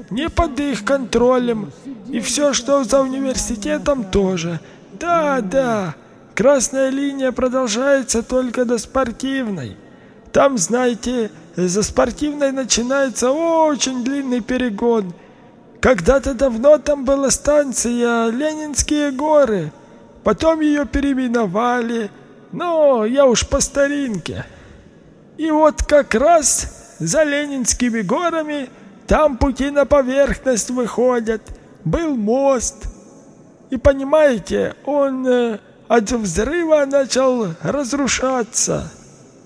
Speaker 2: не под их контролем, и все, что за университетом, тоже. Да, да, красная линия продолжается только до спортивной. Там, знаете, за спортивной начинается очень длинный перегон – когда-то давно там была станция Ленинские горы. Потом ее переименовали. Но я уж по старинке. И вот как раз за Ленинскими горами там пути на поверхность выходят. Был мост. И понимаете, он э, от взрыва начал разрушаться.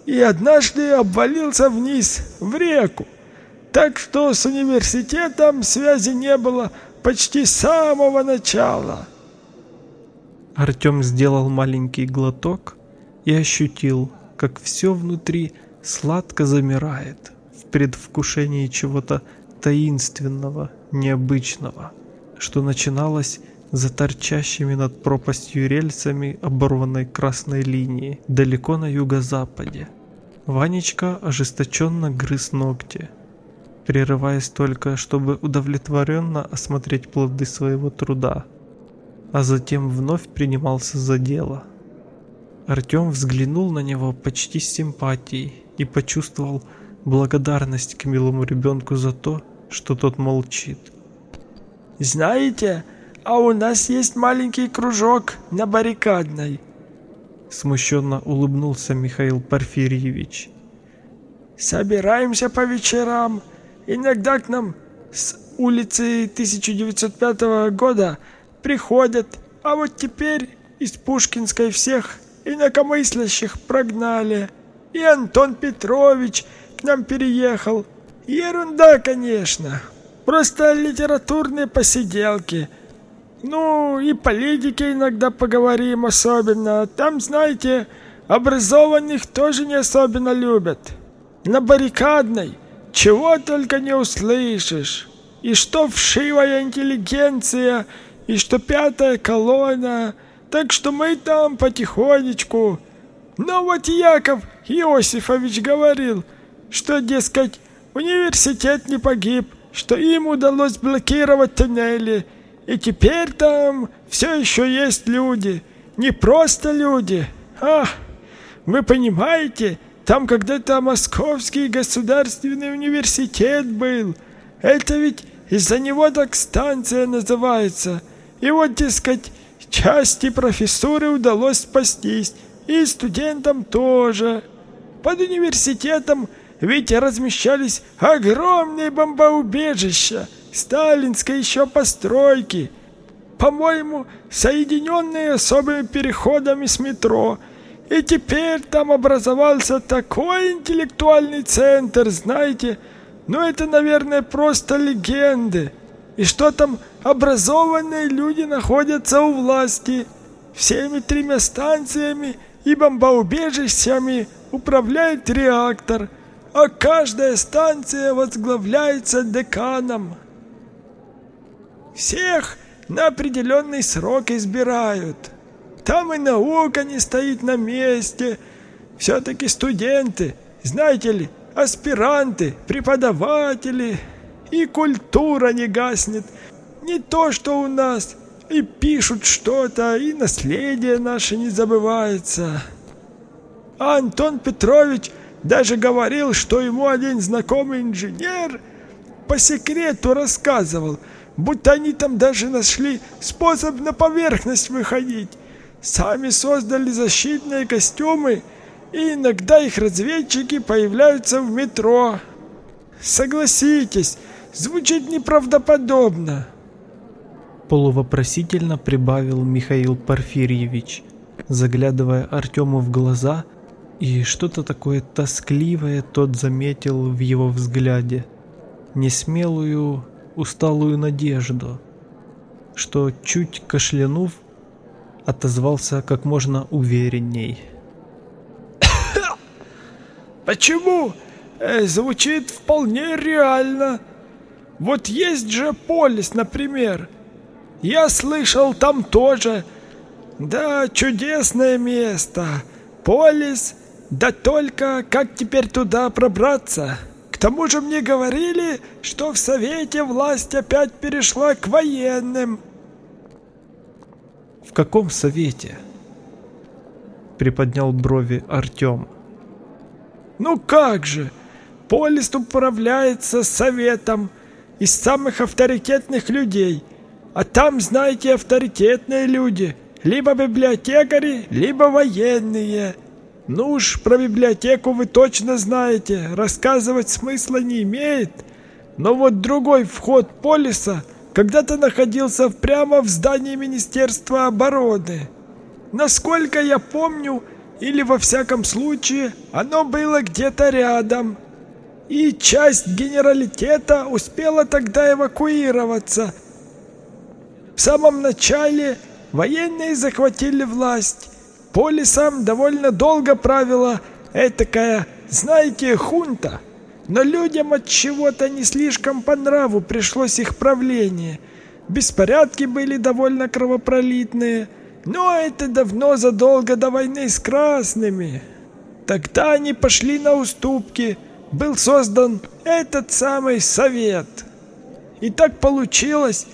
Speaker 2: И однажды обвалился вниз, в реку. Так что с университетом связи не было почти с самого начала.
Speaker 1: Артем сделал маленький глоток и ощутил, как все внутри сладко замирает в предвкушении чего-то таинственного, необычного, что начиналось за торчащими над пропастью рельсами оборванной красной линии далеко на юго-западе. Ванечка ожесточенно грыз ногти, прерываясь только, чтобы удовлетворенно осмотреть плоды своего труда, а затем вновь принимался за дело. Артем взглянул на него почти с симпатией и почувствовал благодарность к милому ребенку за то, что тот молчит.
Speaker 2: «Знаете, а у нас есть маленький кружок на баррикадной»,
Speaker 1: смущенно улыбнулся Михаил Порфирьевич.
Speaker 2: «Собираемся по вечерам Иногда к нам с улицы 1905 года приходят, а вот теперь из Пушкинской всех инакомыслящих прогнали. И Антон Петрович к нам переехал. Ерунда, конечно. Просто литературные посиделки. Ну, и политики иногда поговорим особенно. Там, знаете, образованных тоже не особенно любят. На баррикадной – чего только не услышишь. И что вшивая интеллигенция, и что пятая колонна. Так что мы там потихонечку. Но вот Яков Иосифович говорил, что, дескать, университет не погиб, что им удалось блокировать туннели. И теперь там все еще есть люди. Не просто люди. Ах, вы понимаете, там когда-то Московский государственный университет был. Это ведь из-за него так станция называется. И вот, дескать, части профессуры удалось спастись. И студентам тоже. Под университетом ведь размещались огромные бомбоубежища, сталинской еще постройки, по-моему, соединенные особыми переходами с метро. И теперь там образовался такой интеллектуальный центр, знаете, ну это, наверное, просто легенды. И что там образованные люди находятся у власти. Всеми тремя станциями и бомбоубежищами управляет реактор, а каждая станция возглавляется деканом. Всех на определенный срок избирают. Там и наука не стоит на месте. Все-таки студенты, знаете ли, аспиранты, преподаватели. И культура не гаснет. Не то, что у нас. И пишут что-то, и наследие наше не забывается. А Антон Петрович даже говорил, что ему один знакомый инженер по секрету рассказывал, будто они там даже нашли способ на поверхность выходить. Сами создали защитные костюмы, и иногда их разведчики появляются в метро. Согласитесь, звучит неправдоподобно.
Speaker 1: Полувопросительно прибавил Михаил Порфирьевич, заглядывая Артему в глаза, и что-то такое тоскливое тот заметил в его взгляде. Несмелую, усталую надежду, что, чуть кашлянув, отозвался как можно уверенней.
Speaker 2: «Почему? Э, звучит вполне реально. Вот есть же полис, например. Я слышал, там тоже. Да, чудесное место. Полис, да только как теперь туда пробраться?» К тому же мне говорили, что в Совете власть опять перешла к военным.
Speaker 1: В каком Совете? Приподнял брови Артем.
Speaker 2: Ну как же, Полист управляется Советом из самых авторитетных людей. А там, знаете, авторитетные люди. Либо библиотекари, либо военные. Ну уж про библиотеку вы точно знаете, рассказывать смысла не имеет. Но вот другой вход полиса когда-то находился прямо в здании Министерства обороны. Насколько я помню, или во всяком случае, оно было где-то рядом. И часть генералитета успела тогда эвакуироваться. В самом начале военные захватили власть, Полисом довольно долго правила этакая, знаете, хунта. Но людям от чего-то не слишком по нраву пришлось их правление. Беспорядки были довольно кровопролитные, но это давно задолго до войны с красными. Тогда они пошли на уступки, был создан этот самый совет. И так получилось,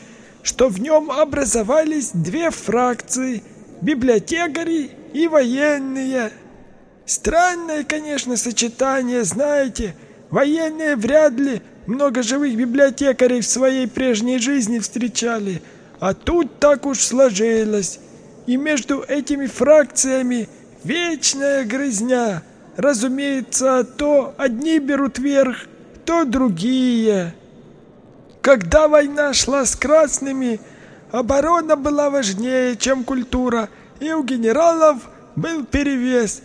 Speaker 2: что в нем образовались две фракции – библиотекари и военные. Странное, конечно, сочетание, знаете. Военные вряд ли много живых библиотекарей в своей прежней жизни встречали. А тут так уж сложилось. И между этими фракциями вечная грызня. Разумеется, то одни берут верх, то другие. Когда война шла с красными, оборона была важнее, чем культура – и у генералов был перевес.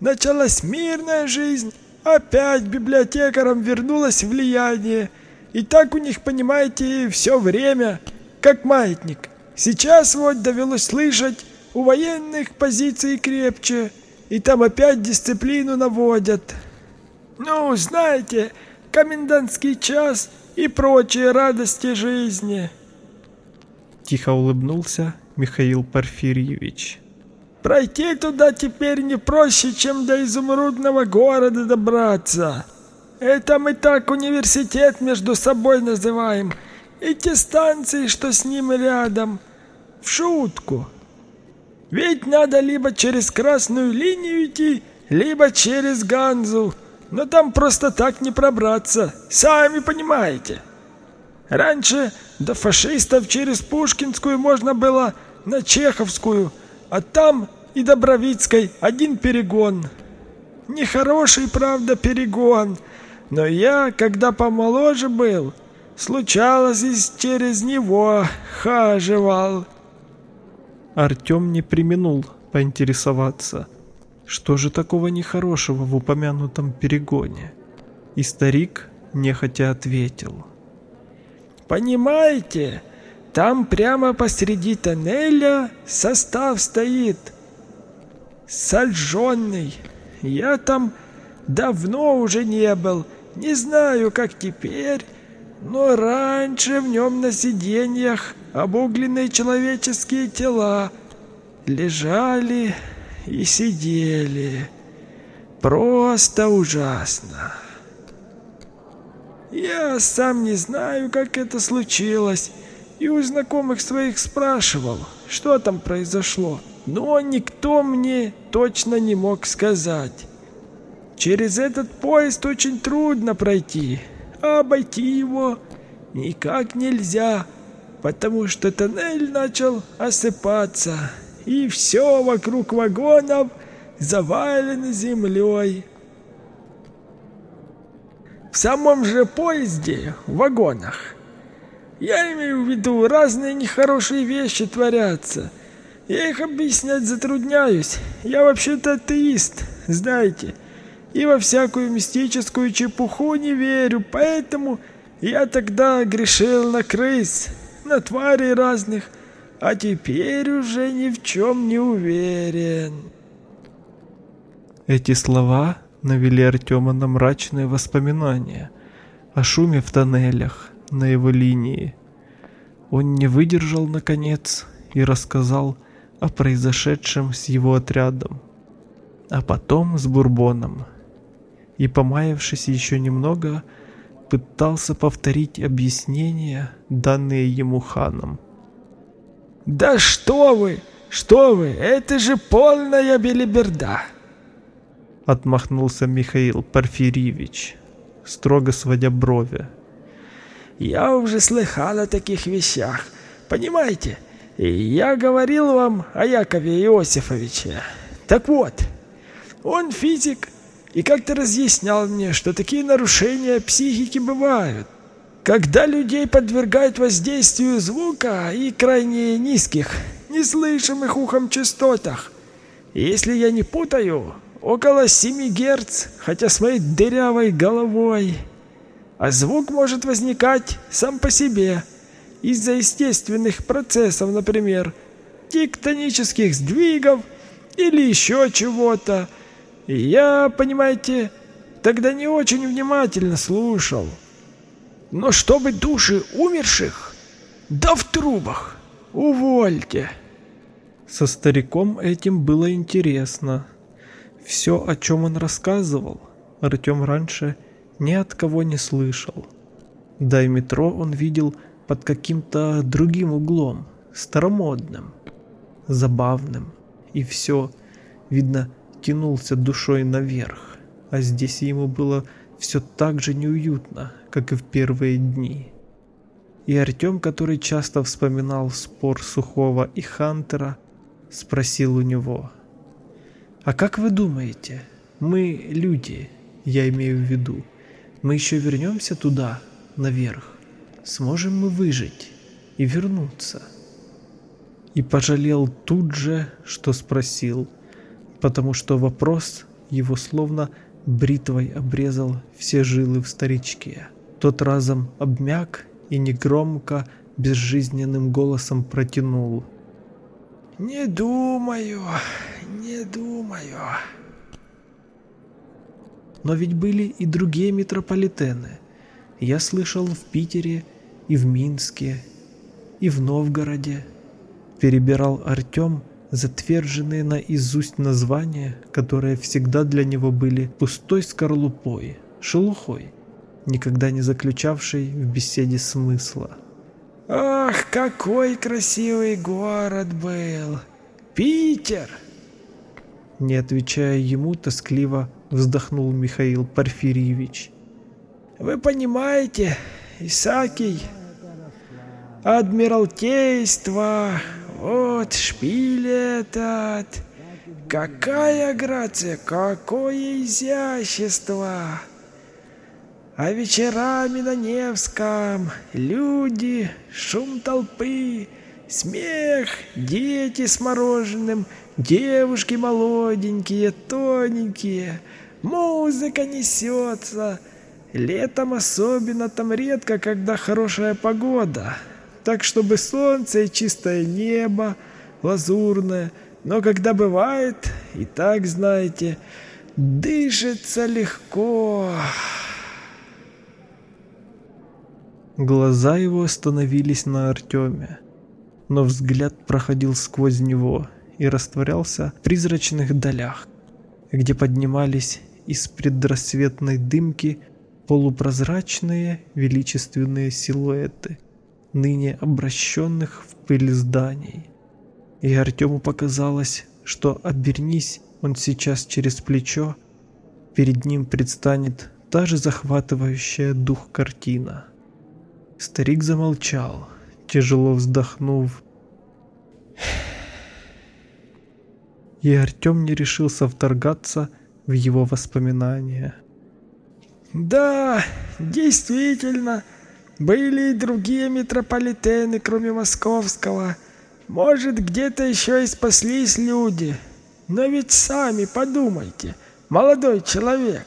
Speaker 2: Началась мирная жизнь, опять библиотекарам вернулось влияние. И так у них, понимаете, все время, как маятник. Сейчас вот довелось слышать, у военных позиции крепче, и там опять дисциплину наводят. Ну, знаете, комендантский час и прочие радости жизни.
Speaker 1: Тихо улыбнулся Михаил Порфирьевич.
Speaker 2: Пройти туда теперь не проще, чем до изумрудного города добраться. Это мы так университет между собой называем. И те станции, что с ним рядом. В шутку. Ведь надо либо через красную линию идти, либо через Ганзу. Но там просто так не пробраться, сами понимаете. Раньше до фашистов через Пушкинскую можно было на Чеховскую, а там и Добровицкой один перегон. Нехороший, правда, перегон, но я, когда помоложе был, случалось и через него хаживал.
Speaker 1: Артем не применул поинтересоваться, что же такого нехорошего в упомянутом перегоне. И старик нехотя ответил.
Speaker 2: «Понимаете, там прямо посреди тоннеля состав стоит. Сожженный. Я там давно уже не был, не знаю, как теперь, но раньше в нем на сиденьях обугленные человеческие тела лежали и сидели. Просто ужасно. Я сам не знаю, как это случилось, и у знакомых своих спрашивал, что там произошло, но никто мне точно не мог сказать. Через этот поезд очень трудно пройти, а обойти его никак нельзя, потому что тоннель начал осыпаться, и все вокруг вагонов завалено землей. В самом же поезде, в вагонах, я имею в виду, разные нехорошие вещи творятся. Я их объяснять затрудняюсь. Я вообще-то атеист, знаете, и во всякую мистическую чепуху не верю, поэтому я тогда грешил на крыс, на тварей разных, а теперь уже ни в чем не уверен.
Speaker 1: Эти слова навели Артема на мрачные воспоминания о шуме в тоннелях, на его линии. Он не выдержал, наконец, и рассказал о произошедшем с его отрядом, а потом с Бурбоном. И, помаявшись еще немного, пытался повторить объяснения, данные ему ханом.
Speaker 2: «Да что вы! Что вы! Это же полная белиберда!»
Speaker 1: Отмахнулся Михаил Порфирьевич, строго сводя брови.
Speaker 2: Я уже слыхал о таких вещах. Понимаете, я говорил вам о Якове Иосифовиче. Так вот, он физик и как-то разъяснял мне, что такие нарушения психики бывают. Когда людей подвергают воздействию звука и крайне низких, неслышимых ухом частотах. Если я не путаю, около 7 Гц, хотя с моей дырявой головой а звук может возникать сам по себе из-за естественных процессов, например, тектонических сдвигов или еще чего-то. Я, понимаете, тогда не очень внимательно слушал. Но чтобы души умерших, да в трубах, увольте.
Speaker 1: Со стариком этим было интересно. Все, о чем он рассказывал, Артем раньше ни от кого не слышал. Да и метро он видел под каким-то другим углом, старомодным, забавным, и все, видно, тянулся душой наверх, а здесь ему было все так же неуютно, как и в первые дни. И Артем, который часто вспоминал спор Сухого и Хантера, спросил у него, «А как вы думаете, мы люди, я имею в виду, мы еще вернемся туда, наверх. Сможем мы выжить и вернуться. И пожалел тут же, что спросил, потому что вопрос его словно бритвой обрезал все жилы в старичке. Тот разом обмяк и негромко, безжизненным голосом протянул.
Speaker 2: «Не думаю, не думаю».
Speaker 1: Но ведь были и другие метрополитены. Я слышал в Питере и в Минске, и в Новгороде. Перебирал Артем затверженные наизусть названия, которые всегда для него были пустой скорлупой, шелухой, никогда не заключавшей в беседе смысла.
Speaker 2: «Ах, какой красивый город был! Питер!»
Speaker 1: Не отвечая ему, тоскливо вздохнул Михаил Порфирьевич.
Speaker 2: Вы понимаете, Исакий, Адмиралтейство, вот шпиль этот, Какая грация, какое изящество! А вечерами на Невском люди, шум толпы, смех, дети с мороженым, девушки молоденькие, тоненькие, музыка несется. Летом особенно там редко, когда хорошая погода. Так, чтобы солнце и чистое небо, лазурное, но когда бывает, и так, знаете, дышится легко.
Speaker 1: Глаза его остановились на Артеме, но взгляд проходил сквозь него и растворялся в призрачных долях, где поднимались из предрассветной дымки полупрозрачные величественные силуэты, ныне обращенных в пыль зданий. И Артему показалось, что обернись он сейчас через плечо, перед ним предстанет та же захватывающая дух картина – Старик замолчал, тяжело вздохнув. И Артем не решился вторгаться в его воспоминания.
Speaker 2: «Да, действительно, были и другие метрополитены, кроме московского. Может, где-то еще и спаслись люди. Но ведь сами подумайте, молодой человек,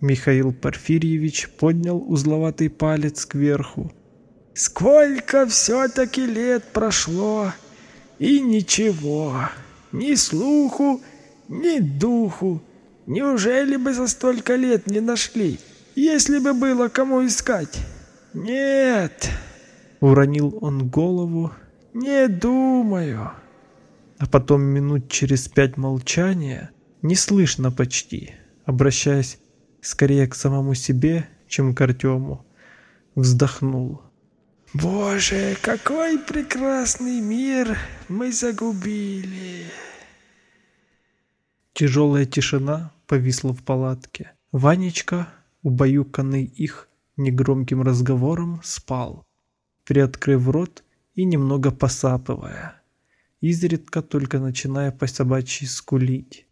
Speaker 1: Михаил Порфирьевич поднял узловатый палец кверху.
Speaker 2: «Сколько все-таки лет прошло, и ничего, ни слуху, ни духу. Неужели бы за столько лет не нашли, если бы было кому искать? Нет!»
Speaker 1: Уронил он голову.
Speaker 2: «Не думаю».
Speaker 1: А потом минут через пять молчания, не слышно почти, обращаясь скорее к самому себе, чем к Артему, вздохнул.
Speaker 2: «Боже, какой прекрасный мир мы загубили!»
Speaker 1: Тяжелая тишина повисла в палатке. Ванечка, убаюканный их негромким разговором, спал, приоткрыв рот и немного посапывая, изредка только начиная по собачьи скулить.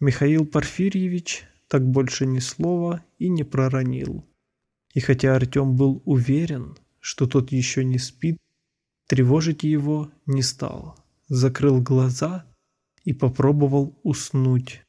Speaker 1: Михаил Порфирьевич так больше ни слова и не проронил. И хотя Артем был уверен, что тот еще не спит, тревожить его не стал. Закрыл глаза и попробовал уснуть.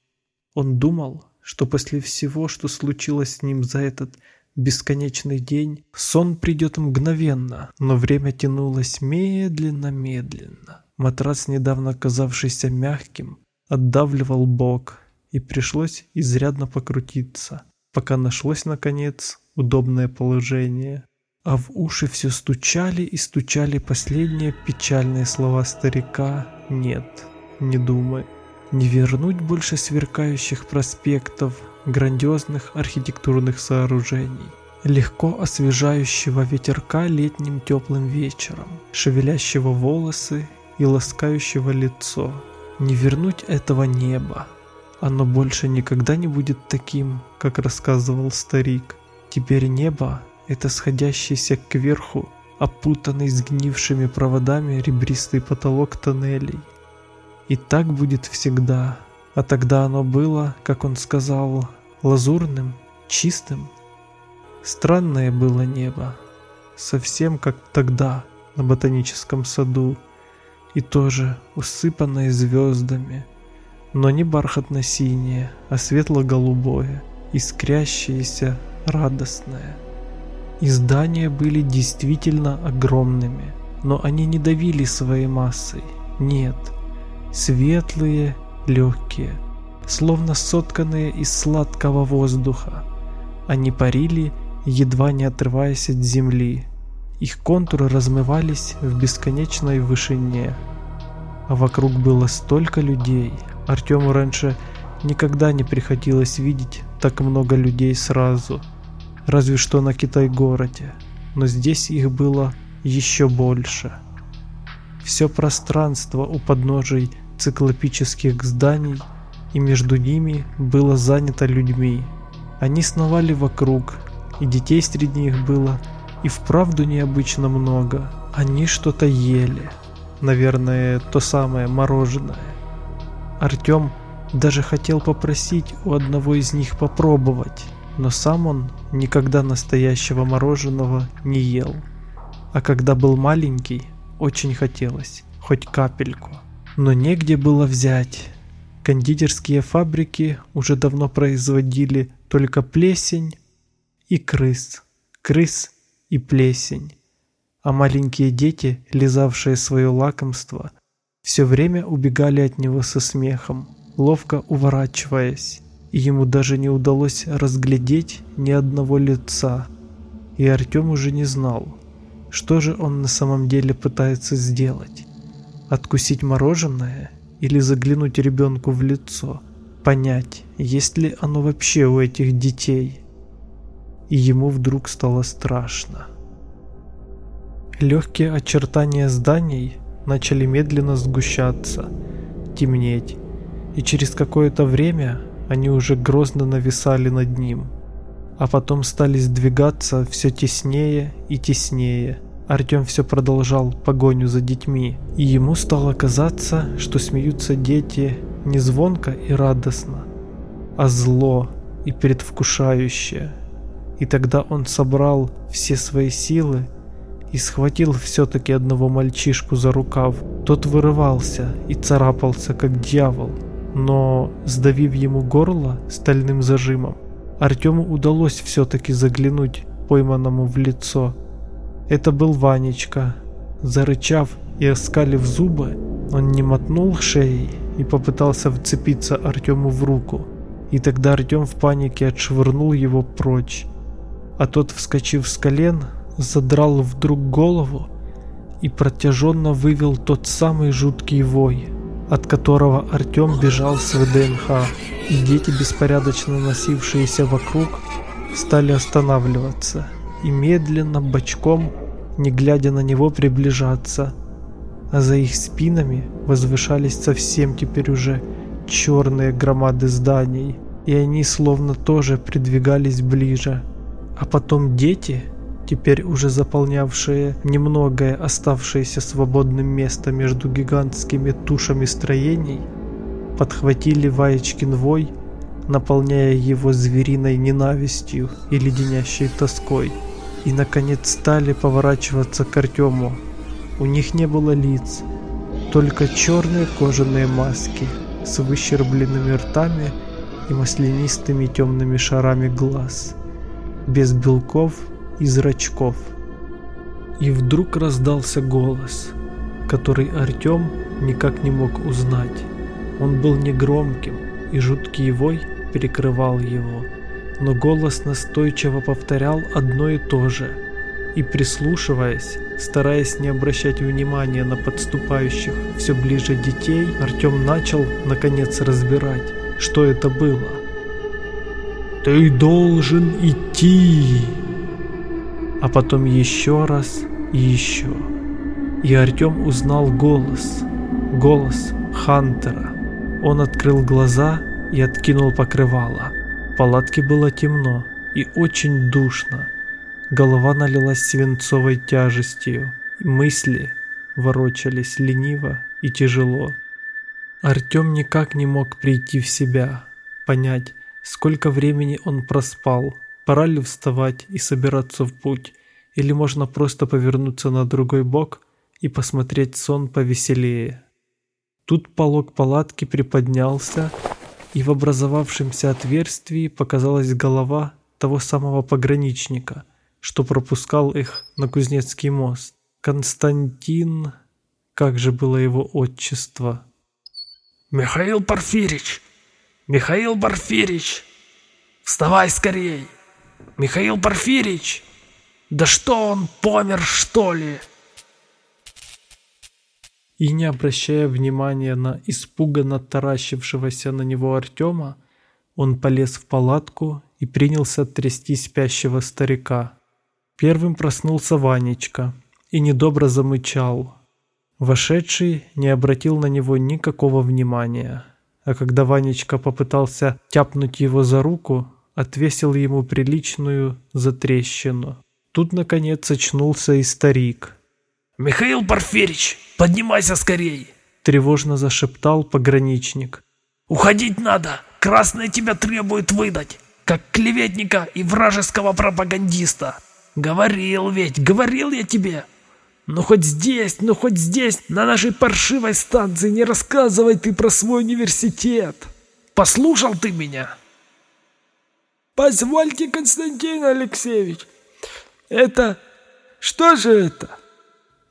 Speaker 1: Он думал, что после всего, что случилось с ним за этот бесконечный день, сон придет мгновенно, но время тянулось медленно-медленно. Матрас, недавно казавшийся мягким, отдавливал бок, и пришлось изрядно покрутиться, пока нашлось, наконец, удобное положение. А в уши все стучали и стучали последние печальные слова старика «Нет, не думай». Не вернуть больше сверкающих проспектов, грандиозных архитектурных сооружений, легко освежающего ветерка летним теплым вечером, шевелящего волосы и ласкающего лицо. Не вернуть этого неба, оно больше никогда не будет таким, как рассказывал старик. Теперь небо — это сходящийся кверху, опутанный сгнившими проводами ребристый потолок тоннелей. И так будет всегда. А тогда оно было, как он сказал, лазурным, чистым. Странное было небо, совсем как тогда на ботаническом саду, и тоже усыпанное звездами — но не бархатно-синее, а светло-голубое, искрящееся, радостное. И здания были действительно огромными, но они не давили своей массой, нет, светлые, легкие, словно сотканные из сладкого воздуха. Они парили, едва не отрываясь от земли. Их контуры размывались в бесконечной вышине, а вокруг было столько людей – Артему раньше никогда не приходилось видеть так много людей сразу, разве что на Китай-городе, но здесь их было еще больше. Все пространство у подножий циклопических зданий и между ними было занято людьми. Они сновали вокруг, и детей среди них было и вправду необычно много. Они что-то ели. Наверное, то самое мороженое Артем даже хотел попросить у одного из них попробовать, но сам он никогда настоящего мороженого не ел. А когда был маленький, очень хотелось, хоть капельку. Но негде было взять. Кондитерские фабрики уже давно производили только плесень и крыс, крыс и плесень. А маленькие дети, лизавшие свое лакомство, все время убегали от него со смехом, ловко уворачиваясь, и ему даже не удалось разглядеть ни одного лица. И Артем уже не знал, что же он на самом деле пытается сделать. Откусить мороженое или заглянуть ребенку в лицо, понять, есть ли оно вообще у этих детей. И ему вдруг стало страшно. Легкие очертания зданий начали медленно сгущаться, темнеть, и через какое-то время они уже грозно нависали над ним, а потом стали сдвигаться все теснее и теснее. Артем все продолжал погоню за детьми, и ему стало казаться, что смеются дети не звонко и радостно, а зло и предвкушающе. И тогда он собрал все свои силы и схватил все-таки одного мальчишку за рукав. Тот вырывался и царапался, как дьявол, но, сдавив ему горло стальным зажимом, Артему удалось все-таки заглянуть пойманному в лицо. Это был Ванечка. Зарычав и оскалив зубы, он не мотнул шеей и попытался вцепиться Артему в руку. И тогда Артем в панике отшвырнул его прочь. А тот, вскочив с колен, задрал вдруг голову и протяженно вывел тот самый жуткий вой, от которого Артем бежал с ВДНХ, и дети, беспорядочно носившиеся вокруг, стали останавливаться и медленно, бочком, не глядя на него, приближаться, а за их спинами возвышались совсем теперь уже черные громады зданий, и они словно тоже придвигались ближе. А потом дети, теперь уже заполнявшие немногое оставшееся свободным место между гигантскими тушами строений, подхватили Ваечкин вой, наполняя его звериной ненавистью и леденящей тоской, и, наконец, стали поворачиваться к Артему. У них не было лиц, только черные кожаные маски с выщербленными ртами и маслянистыми темными шарами глаз, без белков и зрачков. И вдруг раздался голос, который Артем никак не мог узнать. Он был негромким, и жуткий вой перекрывал его, но голос настойчиво повторял одно и то же. И прислушиваясь, стараясь не обращать внимания на подступающих все ближе детей, Артем начал, наконец, разбирать, что это было. «Ты должен идти!» А потом еще раз и еще. И Артем узнал голос, голос Хантера. Он открыл глаза и откинул покрывало. В палатке было темно и очень душно. Голова налилась свинцовой тяжестью, мысли ворочались лениво и тяжело. Артем никак не мог прийти в себя, понять, сколько времени он проспал, Пора ли вставать и собираться в путь, или можно просто повернуться на другой бок и посмотреть сон повеселее. Тут полог палатки приподнялся, и в образовавшемся отверстии показалась голова того самого пограничника, что пропускал их на Кузнецкий мост. Константин... Как же было его отчество?
Speaker 4: «Михаил Порфирич! Михаил Порфирич! Вставай скорей!» Михаил Порфирич! Да что он, помер, что ли?»
Speaker 1: И не обращая внимания на испуганно таращившегося на него Артема, он полез в палатку и принялся трясти спящего старика. Первым проснулся Ванечка и недобро замычал. Вошедший не обратил на него никакого внимания, а когда Ванечка попытался тяпнуть его за руку, отвесил ему приличную затрещину. Тут, наконец, очнулся и старик.
Speaker 4: «Михаил Порфирич, поднимайся скорей!»
Speaker 1: Тревожно зашептал пограничник.
Speaker 4: Уходить надо! Красные тебя требуют выдать, как клеветника и вражеского пропагандиста. Говорил ведь, говорил я тебе. Ну хоть здесь, ну хоть здесь, на нашей паршивой станции не рассказывай ты про свой университет. Послушал ты меня?»
Speaker 2: «Позвольте, Константин Алексеевич, это... что же это?»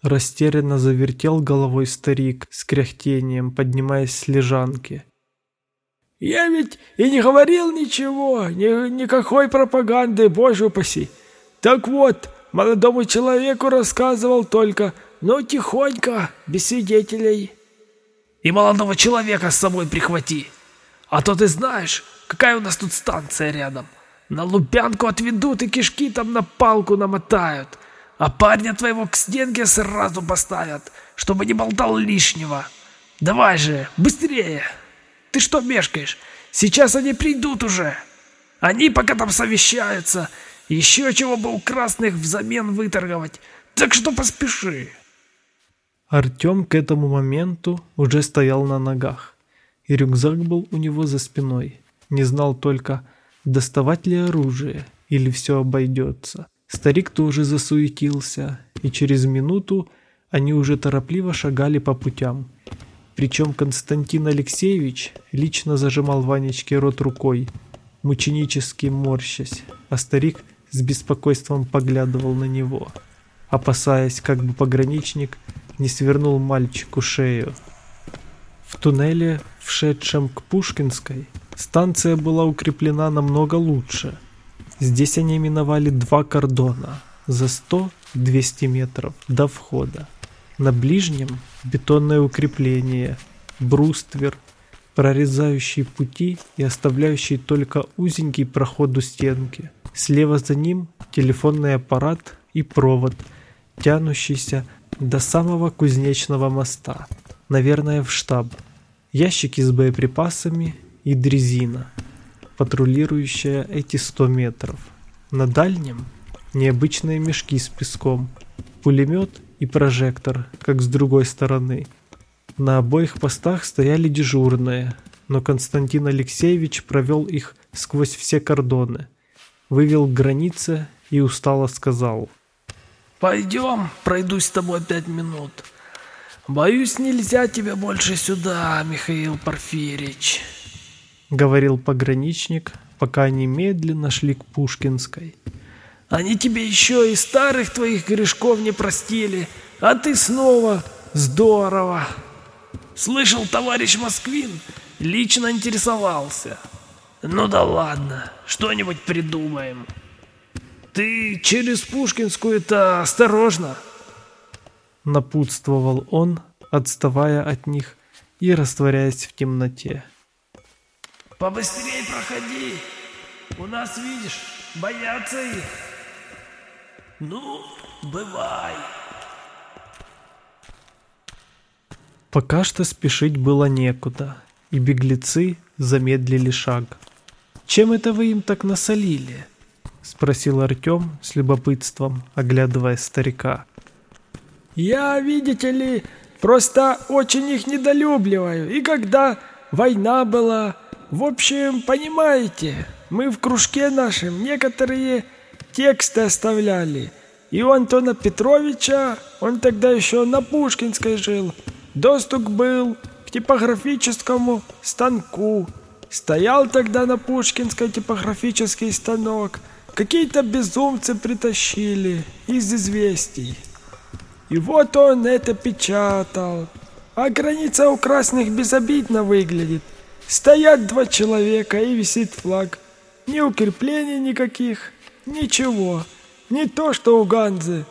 Speaker 1: Растерянно завертел головой старик с кряхтением, поднимаясь с лежанки.
Speaker 2: «Я ведь и не говорил ничего, ни, никакой пропаганды, боже упаси. Так вот, молодому человеку рассказывал только, но тихонько, без свидетелей».
Speaker 4: «И молодого человека с собой прихвати, а то ты знаешь, какая у нас тут станция рядом». На Лубянку отведут и кишки там на палку намотают. А парня твоего к стенке сразу поставят, чтобы не болтал лишнего. Давай же, быстрее. Ты что мешкаешь? Сейчас они придут уже. Они пока там совещаются. Еще чего бы у красных взамен выторговать. Так что поспеши.
Speaker 1: Артем к этому моменту уже стоял на ногах, и рюкзак был у него за спиной. Не знал только, доставать ли оружие или все обойдется. Старик тоже засуетился, и через минуту они уже торопливо шагали по путям. Причем Константин Алексеевич лично зажимал Ванечке рот рукой, мученически морщась, а старик с беспокойством поглядывал на него, опасаясь, как бы пограничник не свернул мальчику шею. В туннеле, вшедшем к Пушкинской, Станция была укреплена намного лучше. Здесь они миновали два кордона за 100-200 метров до входа. На ближнем бетонное укрепление, бруствер, прорезающий пути и оставляющий только узенький проход у стенки. Слева за ним телефонный аппарат и провод, тянущийся до самого кузнечного моста, наверное, в штаб. Ящики с боеприпасами и дрезина, патрулирующая эти 100 метров. На дальнем необычные мешки с песком, пулемет и прожектор, как с другой стороны. На обоих постах стояли дежурные, но Константин Алексеевич провел их сквозь все кордоны, вывел к границе и устало сказал.
Speaker 4: «Пойдем, пройдусь с тобой пять минут. Боюсь, нельзя тебя больше сюда, Михаил Порфирич».
Speaker 1: — говорил пограничник, пока они медленно шли к Пушкинской.
Speaker 2: «Они тебе еще и старых твоих грешков не простили, а ты снова здорово!»
Speaker 4: «Слышал, товарищ Москвин лично интересовался. Ну да ладно, что-нибудь придумаем. Ты через Пушкинскую-то осторожно!»
Speaker 1: Напутствовал он, отставая от них и растворяясь в темноте.
Speaker 4: Побыстрей проходи. У нас, видишь, боятся их. Ну, бывай.
Speaker 1: Пока что спешить было некуда, и беглецы замедлили шаг. «Чем это вы им так насолили?» — спросил Артем с любопытством, оглядывая старика.
Speaker 2: «Я, видите ли, просто очень их недолюбливаю, и когда война была, в общем, понимаете, мы в кружке нашем некоторые тексты оставляли. И у Антона Петровича, он тогда еще на Пушкинской жил, доступ был к типографическому станку. Стоял тогда на Пушкинской типографический станок. Какие-то безумцы притащили из известий. И вот он это печатал. А граница у красных безобидно выглядит. Стоят два человека и висит флаг. Ни укреплений никаких, ничего. Не то, что у Ганзы.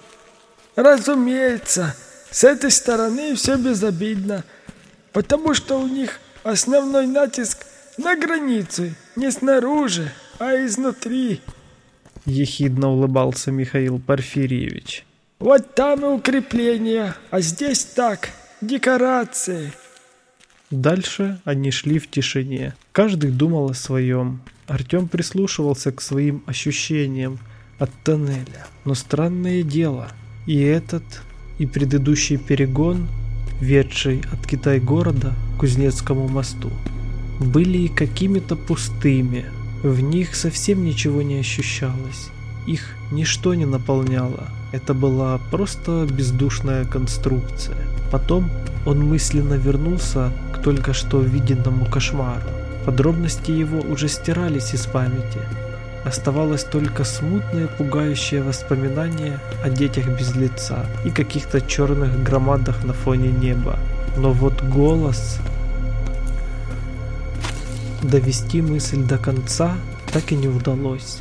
Speaker 2: Разумеется, с этой стороны все безобидно, потому что у них основной натиск на границе, не снаружи, а изнутри.
Speaker 1: Ехидно улыбался Михаил Порфирьевич.
Speaker 2: Вот там и укрепления, а здесь так, декорации.
Speaker 1: Дальше они шли в тишине. Каждый думал о своем. Артем прислушивался к своим ощущениям от тоннеля. Но странное дело, и этот, и предыдущий перегон, ведший от Китай-города к Кузнецкому мосту, были какими-то пустыми, в них совсем ничего не ощущалось, их ничто не наполняло, это была просто бездушная конструкция. Потом он мысленно вернулся к только что виденному кошмару. Подробности его уже стирались из памяти. Оставалось только смутное пугающее воспоминание о детях без лица и каких-то черных громадах на фоне неба. Но вот голос... Довести мысль до конца так и не удалось.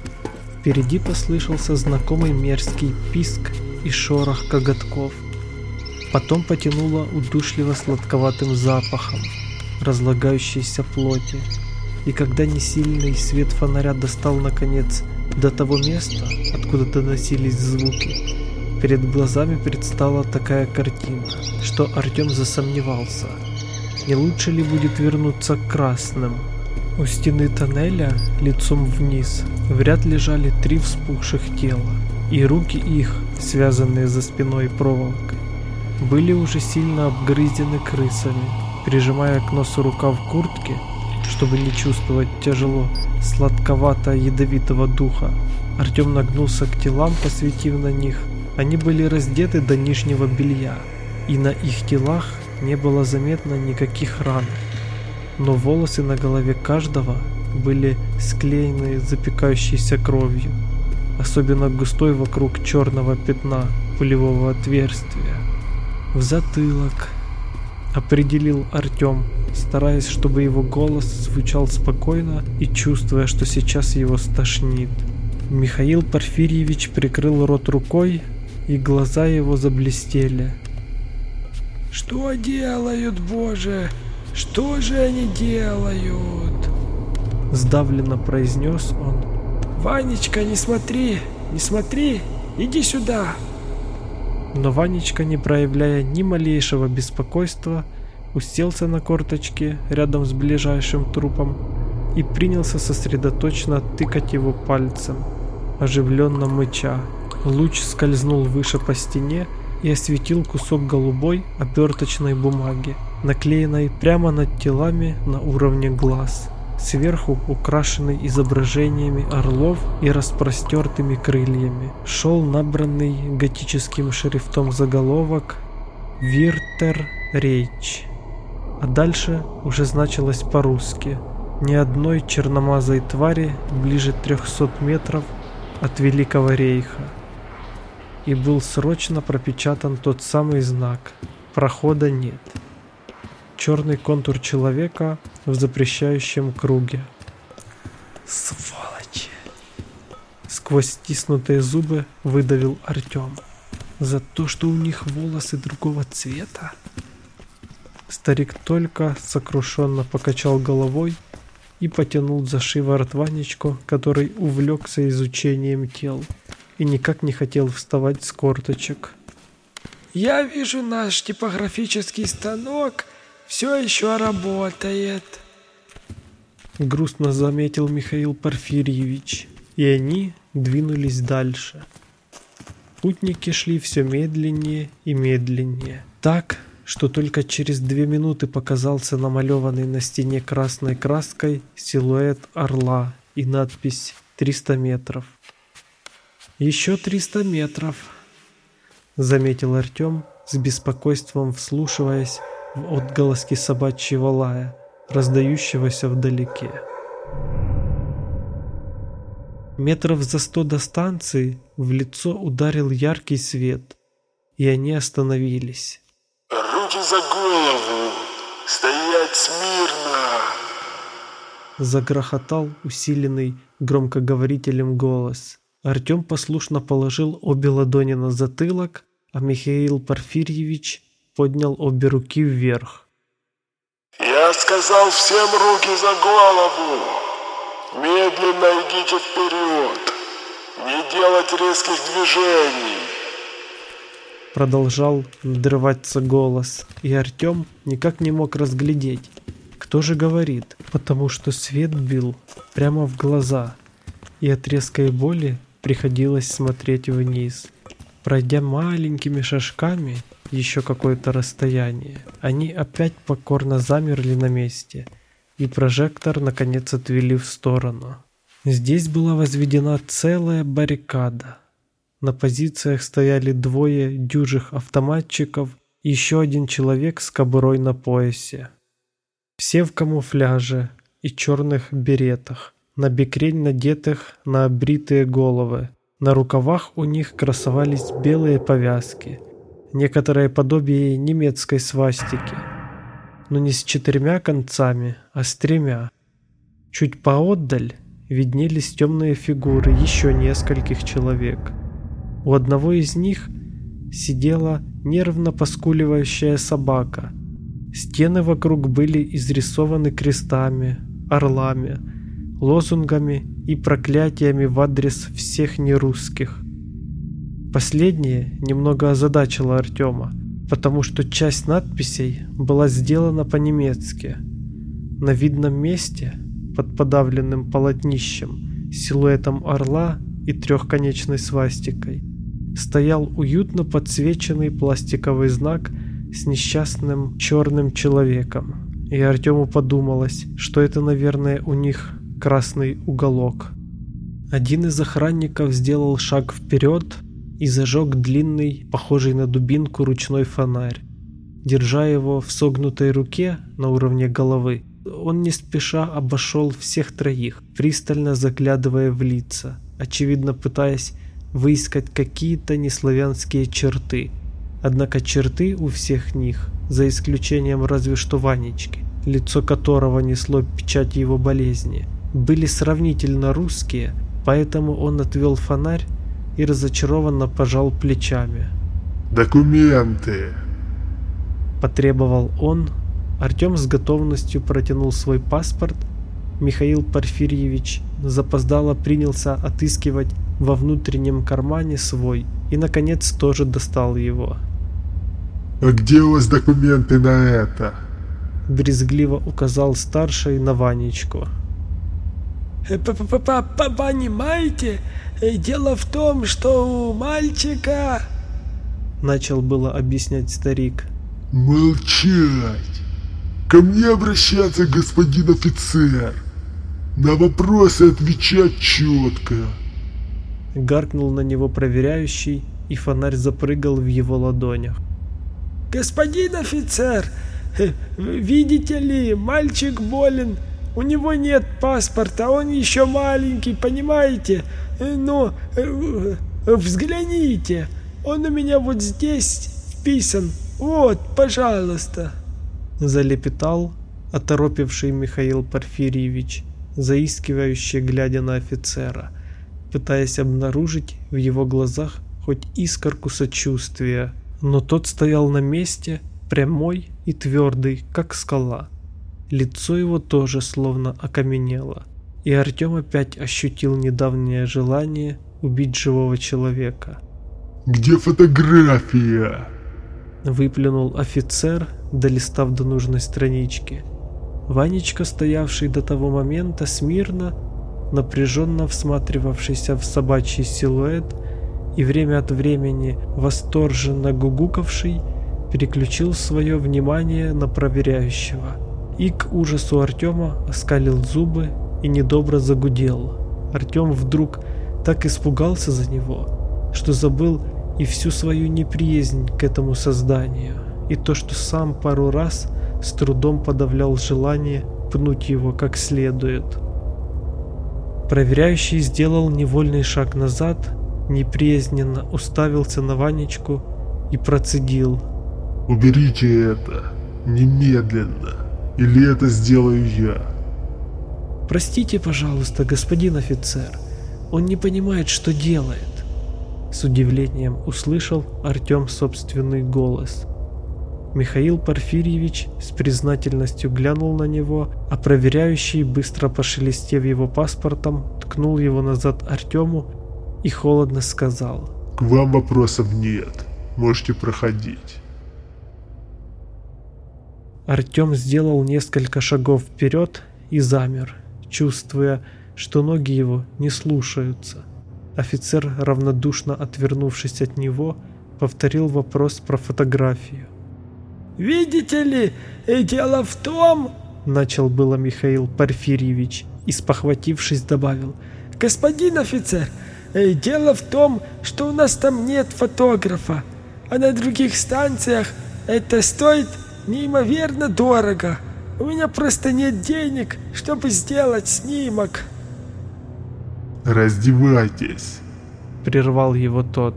Speaker 1: Впереди послышался знакомый мерзкий писк и шорох коготков. Потом потянуло удушливо-сладковатым запахом разлагающейся плоти. И когда несильный свет фонаря достал наконец до того места, откуда доносились звуки, перед глазами предстала такая картина, что Артем засомневался, не лучше ли будет вернуться к красным. У стены тоннеля, лицом вниз, в ряд лежали три вспухших тела, и руки их, связанные за спиной проволокой, были уже сильно обгрызены крысами. Прижимая к носу рукав куртки, чтобы не чувствовать тяжело сладковато-ядовитого духа, Артем нагнулся к телам, посветив на них. Они были раздеты до нижнего белья, и на их телах не было заметно никаких ран но волосы на голове каждого были склеены запекающейся кровью, особенно густой вокруг черного пятна пулевого отверстия. В затылок, определил Артем, стараясь, чтобы его голос звучал спокойно и чувствуя, что сейчас его стошнит. Михаил Порфирьевич прикрыл рот рукой, и глаза его заблестели.
Speaker 2: «Что делают, Боже? Что же они делают?
Speaker 1: Сдавленно произнес он.
Speaker 2: Ванечка, не смотри, не смотри, иди сюда.
Speaker 1: Но Ванечка, не проявляя ни малейшего беспокойства, уселся на корточки рядом с ближайшим трупом и принялся сосредоточенно тыкать его пальцем, оживленно мыча. Луч скользнул выше по стене и осветил кусок голубой оберточной бумаги наклеенной прямо над телами на уровне глаз, сверху украшенный изображениями орлов и распростертыми крыльями. Шел набранный готическим шрифтом заголовок «Виртер Рейч». А дальше уже значилось по-русски «Ни одной черномазой твари ближе 300 метров от Великого Рейха». И был срочно пропечатан тот самый знак «Прохода нет» черный контур человека в запрещающем круге.
Speaker 2: Сволочи!
Speaker 1: Сквозь стиснутые зубы выдавил Артем. За то, что у них волосы другого цвета? Старик только сокрушенно покачал головой и потянул за шиворот Ванечку, который увлекся изучением тел и никак не хотел вставать с корточек.
Speaker 2: «Я вижу наш типографический станок все еще работает.
Speaker 1: Грустно заметил Михаил Порфирьевич, и они двинулись дальше. Путники шли все медленнее и медленнее, так, что только через две минуты показался намалеванный на стене красной краской силуэт орла и надпись «300 метров». «Еще 300 метров», — заметил Артем с беспокойством вслушиваясь в отголоски собачьего лая, раздающегося вдалеке. Метров за сто до станции в лицо ударил яркий свет, и они остановились.
Speaker 5: «Руки за голову! Стоять смирно!»
Speaker 1: Загрохотал усиленный громкоговорителем голос. Артем послушно положил обе ладони на затылок, а Михаил Порфирьевич поднял обе руки вверх.
Speaker 5: «Я сказал всем руки за голову! Медленно идите вперед! Не делать резких движений!»
Speaker 1: Продолжал надрываться голос, и Артем никак не мог разглядеть, кто же говорит, потому что свет бил прямо в глаза, и от резкой боли приходилось смотреть вниз. Пройдя маленькими шажками, еще какое-то расстояние. Они опять покорно замерли на месте, и прожектор наконец отвели в сторону. Здесь была возведена целая баррикада. На позициях стояли двое дюжих автоматчиков и еще один человек с кобурой на поясе. Все в камуфляже и черных беретах, на бекрень надетых на обритые головы. На рукавах у них красовались белые повязки, некоторое подобие немецкой свастики, но не с четырьмя концами, а с тремя. Чуть поотдаль виднелись темные фигуры еще нескольких человек. У одного из них сидела нервно поскуливающая собака. Стены вокруг были изрисованы крестами, орлами, лозунгами и проклятиями в адрес всех нерусских. Последнее немного озадачило Артема, потому что часть надписей была сделана по-немецки. На видном месте, под подавленным полотнищем, силуэтом орла и трехконечной свастикой, стоял уютно подсвеченный пластиковый знак с несчастным черным человеком. И Артему подумалось, что это, наверное, у них красный уголок. Один из охранников сделал шаг вперед и зажег длинный, похожий на дубинку, ручной фонарь. Держа его в согнутой руке на уровне головы, он не спеша обошел всех троих, пристально заглядывая в лица, очевидно пытаясь выискать какие-то неславянские черты. Однако черты у всех них, за исключением разве что Ванечки, лицо которого несло печать его болезни, были сравнительно русские, поэтому он отвел фонарь и разочарованно пожал плечами.
Speaker 5: «Документы!»
Speaker 1: Потребовал он. Артем с готовностью протянул свой паспорт. Михаил Порфирьевич запоздало принялся отыскивать во внутреннем кармане свой и, наконец, тоже достал его.
Speaker 5: «А где у вас документы на это?»
Speaker 1: Брезгливо указал старший на Ванечку.
Speaker 2: «Понимаете, дело в том, что у мальчика...»
Speaker 1: Начал было объяснять старик.
Speaker 5: «Молчать! Ко мне обращаться, господин офицер! На вопросы отвечать четко!»
Speaker 1: Гаркнул на него проверяющий, и фонарь запрыгал в его ладонях.
Speaker 2: «Господин офицер, видите ли, мальчик болен, у него нет паспорта, он еще маленький, понимаете? Но взгляните, он у меня вот здесь вписан. Вот, пожалуйста.
Speaker 1: Залепетал оторопевший Михаил Порфирьевич, заискивающе глядя на офицера, пытаясь обнаружить в его глазах хоть искорку сочувствия, но тот стоял на месте, прямой и твердый, как скала. Лицо его тоже словно окаменело, и Артем опять ощутил недавнее желание убить живого человека.
Speaker 5: «Где фотография?»
Speaker 1: Выплюнул офицер, долистав до нужной странички. Ванечка, стоявший до того момента смирно, напряженно всматривавшийся в собачий силуэт и время от времени восторженно гугукавший, переключил свое внимание на проверяющего – и к ужасу Артема оскалил зубы и недобро загудел. Артем вдруг так испугался за него, что забыл и всю свою неприязнь к этому созданию, и то, что сам пару раз с трудом подавлял желание пнуть его как следует. Проверяющий сделал невольный шаг назад, неприязненно уставился на Ванечку и процедил.
Speaker 5: «Уберите это! Немедленно!» Или это сделаю я?
Speaker 1: Простите, пожалуйста, господин офицер. Он не понимает, что делает. С удивлением услышал Артем собственный голос. Михаил Порфирьевич с признательностью глянул на него, а проверяющий, быстро пошелестев его паспортом, ткнул его назад Артему и холодно сказал.
Speaker 5: «К вам вопросов нет. Можете проходить».
Speaker 1: Артем сделал несколько шагов вперед и замер, чувствуя, что ноги его не слушаются. Офицер, равнодушно отвернувшись от него, повторил вопрос про фотографию.
Speaker 2: «Видите ли, дело в том...»
Speaker 1: Начал было Михаил Порфирьевич и, спохватившись, добавил.
Speaker 2: «Господин офицер, э, дело в том, что у нас там нет фотографа, а на других станциях это стоит неимоверно дорого. У меня просто нет денег, чтобы сделать снимок».
Speaker 5: «Раздевайтесь», —
Speaker 1: прервал его тот.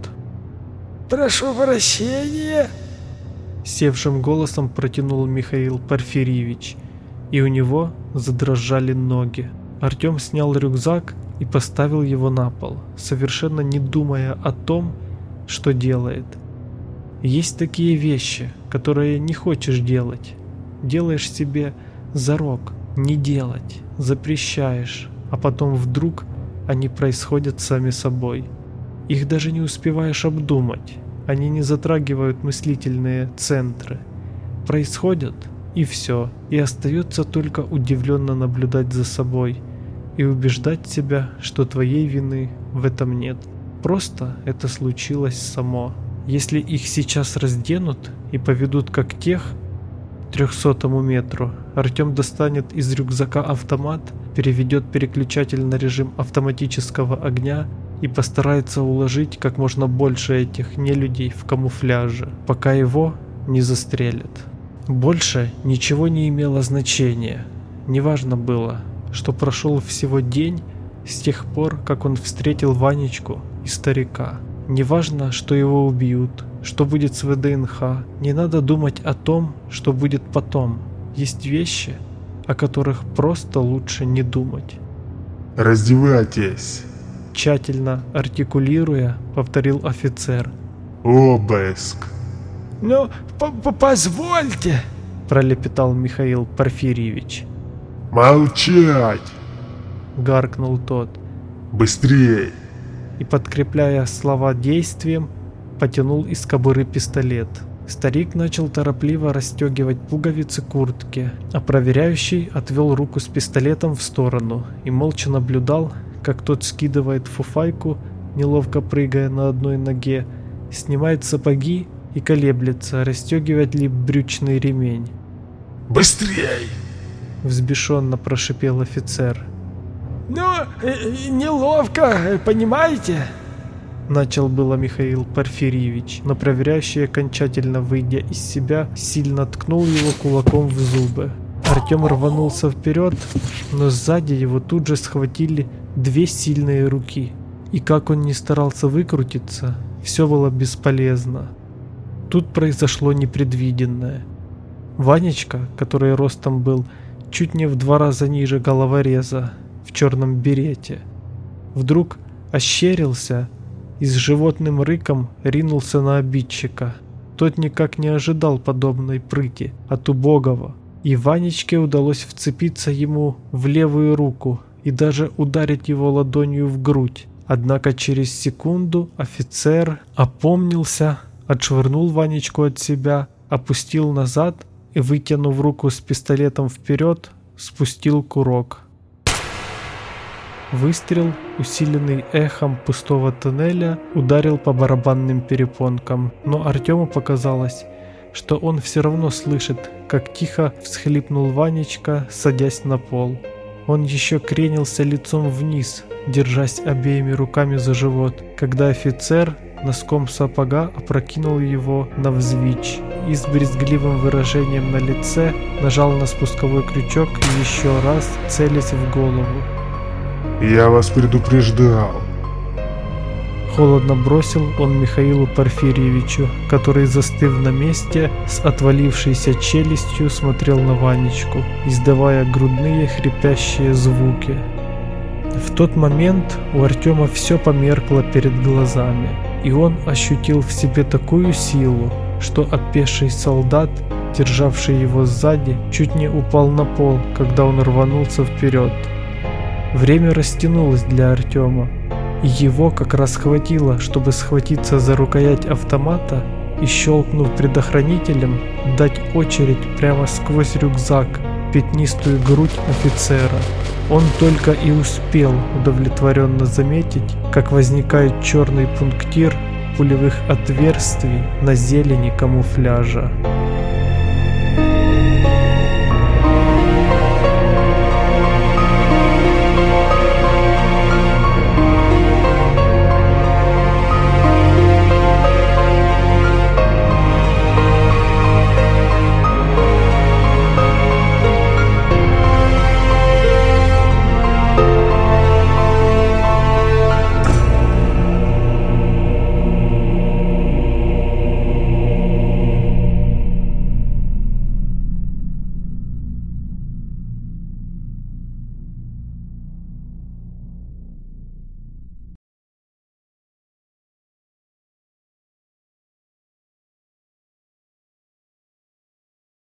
Speaker 2: «Прошу прощения», —
Speaker 1: севшим голосом протянул Михаил Порфирьевич, и у него задрожали ноги. Артем снял рюкзак и поставил его на пол, совершенно не думая о том, что делает. Есть такие вещи, которые не хочешь делать. Делаешь себе зарок не делать, запрещаешь, а потом вдруг они происходят сами собой. Их даже не успеваешь обдумать, они не затрагивают мыслительные центры. Происходят и все, и остается только удивленно наблюдать за собой и убеждать себя, что твоей вины в этом нет. Просто это случилось само. Если их сейчас разденут и поведут как тех, трехсотому метру, Артем достанет из рюкзака автомат, переведет переключатель на режим автоматического огня и постарается уложить как можно больше этих нелюдей в камуфляже, пока его не застрелят. Больше ничего не имело значения. Неважно было, что прошел всего день с тех пор, как он встретил Ванечку и старика. Неважно, что его убьют, что будет с ВДНХ. Не надо думать о том, что будет потом. Есть вещи, о которых просто лучше не думать.
Speaker 5: «Раздевайтесь!»
Speaker 1: Тщательно артикулируя, повторил офицер.
Speaker 5: «Обыск!»
Speaker 2: «Ну, позвольте!»
Speaker 1: пролепетал Михаил Порфирьевич.
Speaker 5: «Молчать!»
Speaker 1: гаркнул тот.
Speaker 5: «Быстрей!»
Speaker 1: И подкрепляя слова действием, потянул из кобуры пистолет. Старик начал торопливо расстегивать пуговицы куртки, а проверяющий отвел руку с пистолетом в сторону и молча наблюдал, как тот скидывает фуфайку, неловко прыгая на одной ноге, снимает сапоги и колеблется, расстегивать ли брючный ремень.
Speaker 5: «Быстрей!»
Speaker 1: – взбешенно прошипел офицер.
Speaker 2: «Ну, э, неловко, понимаете?»
Speaker 1: Начал было Михаил Порфирьевич, но проверяющий, окончательно выйдя из себя, сильно ткнул его кулаком в зубы. Артем рванулся вперед, но сзади его тут же схватили две сильные руки. И как он не старался выкрутиться, все было бесполезно. Тут произошло непредвиденное. Ванечка, который ростом был чуть не в два раза ниже головореза, в черном берете, вдруг ощерился и с животным рыком ринулся на обидчика. Тот никак не ожидал подобной прыти от убогого, и Ванечке удалось вцепиться ему в левую руку и даже ударить его ладонью в грудь. Однако через секунду офицер опомнился, отшвырнул Ванечку от себя, опустил назад и, вытянув руку с пистолетом вперед, спустил курок. Выстрел, усиленный эхом пустого тоннеля, ударил по барабанным перепонкам, но Артему показалось, что он все равно слышит, как тихо всхлипнул Ванечка, садясь на пол. Он еще кренился лицом вниз, держась обеими руками за живот, когда офицер носком сапога опрокинул его на взвич и с брезгливым выражением на лице нажал на спусковой крючок еще раз, целясь в голову.
Speaker 5: «Я вас предупреждал!»
Speaker 1: Холодно бросил он Михаилу Порфирьевичу, который, застыв на месте, с отвалившейся челюстью смотрел на Ванечку, издавая грудные хрипящие звуки. В тот момент у Артема все померкло перед глазами, и он ощутил в себе такую силу, что опеший солдат, державший его сзади, чуть не упал на пол, когда он рванулся вперед. Время растянулось для Артема, и его как раз хватило, чтобы схватиться за рукоять автомата и, щелкнув предохранителем, дать очередь прямо сквозь рюкзак, пятнистую грудь офицера. Он только и успел удовлетворенно заметить, как возникает черный пунктир пулевых отверстий на зелени камуфляжа.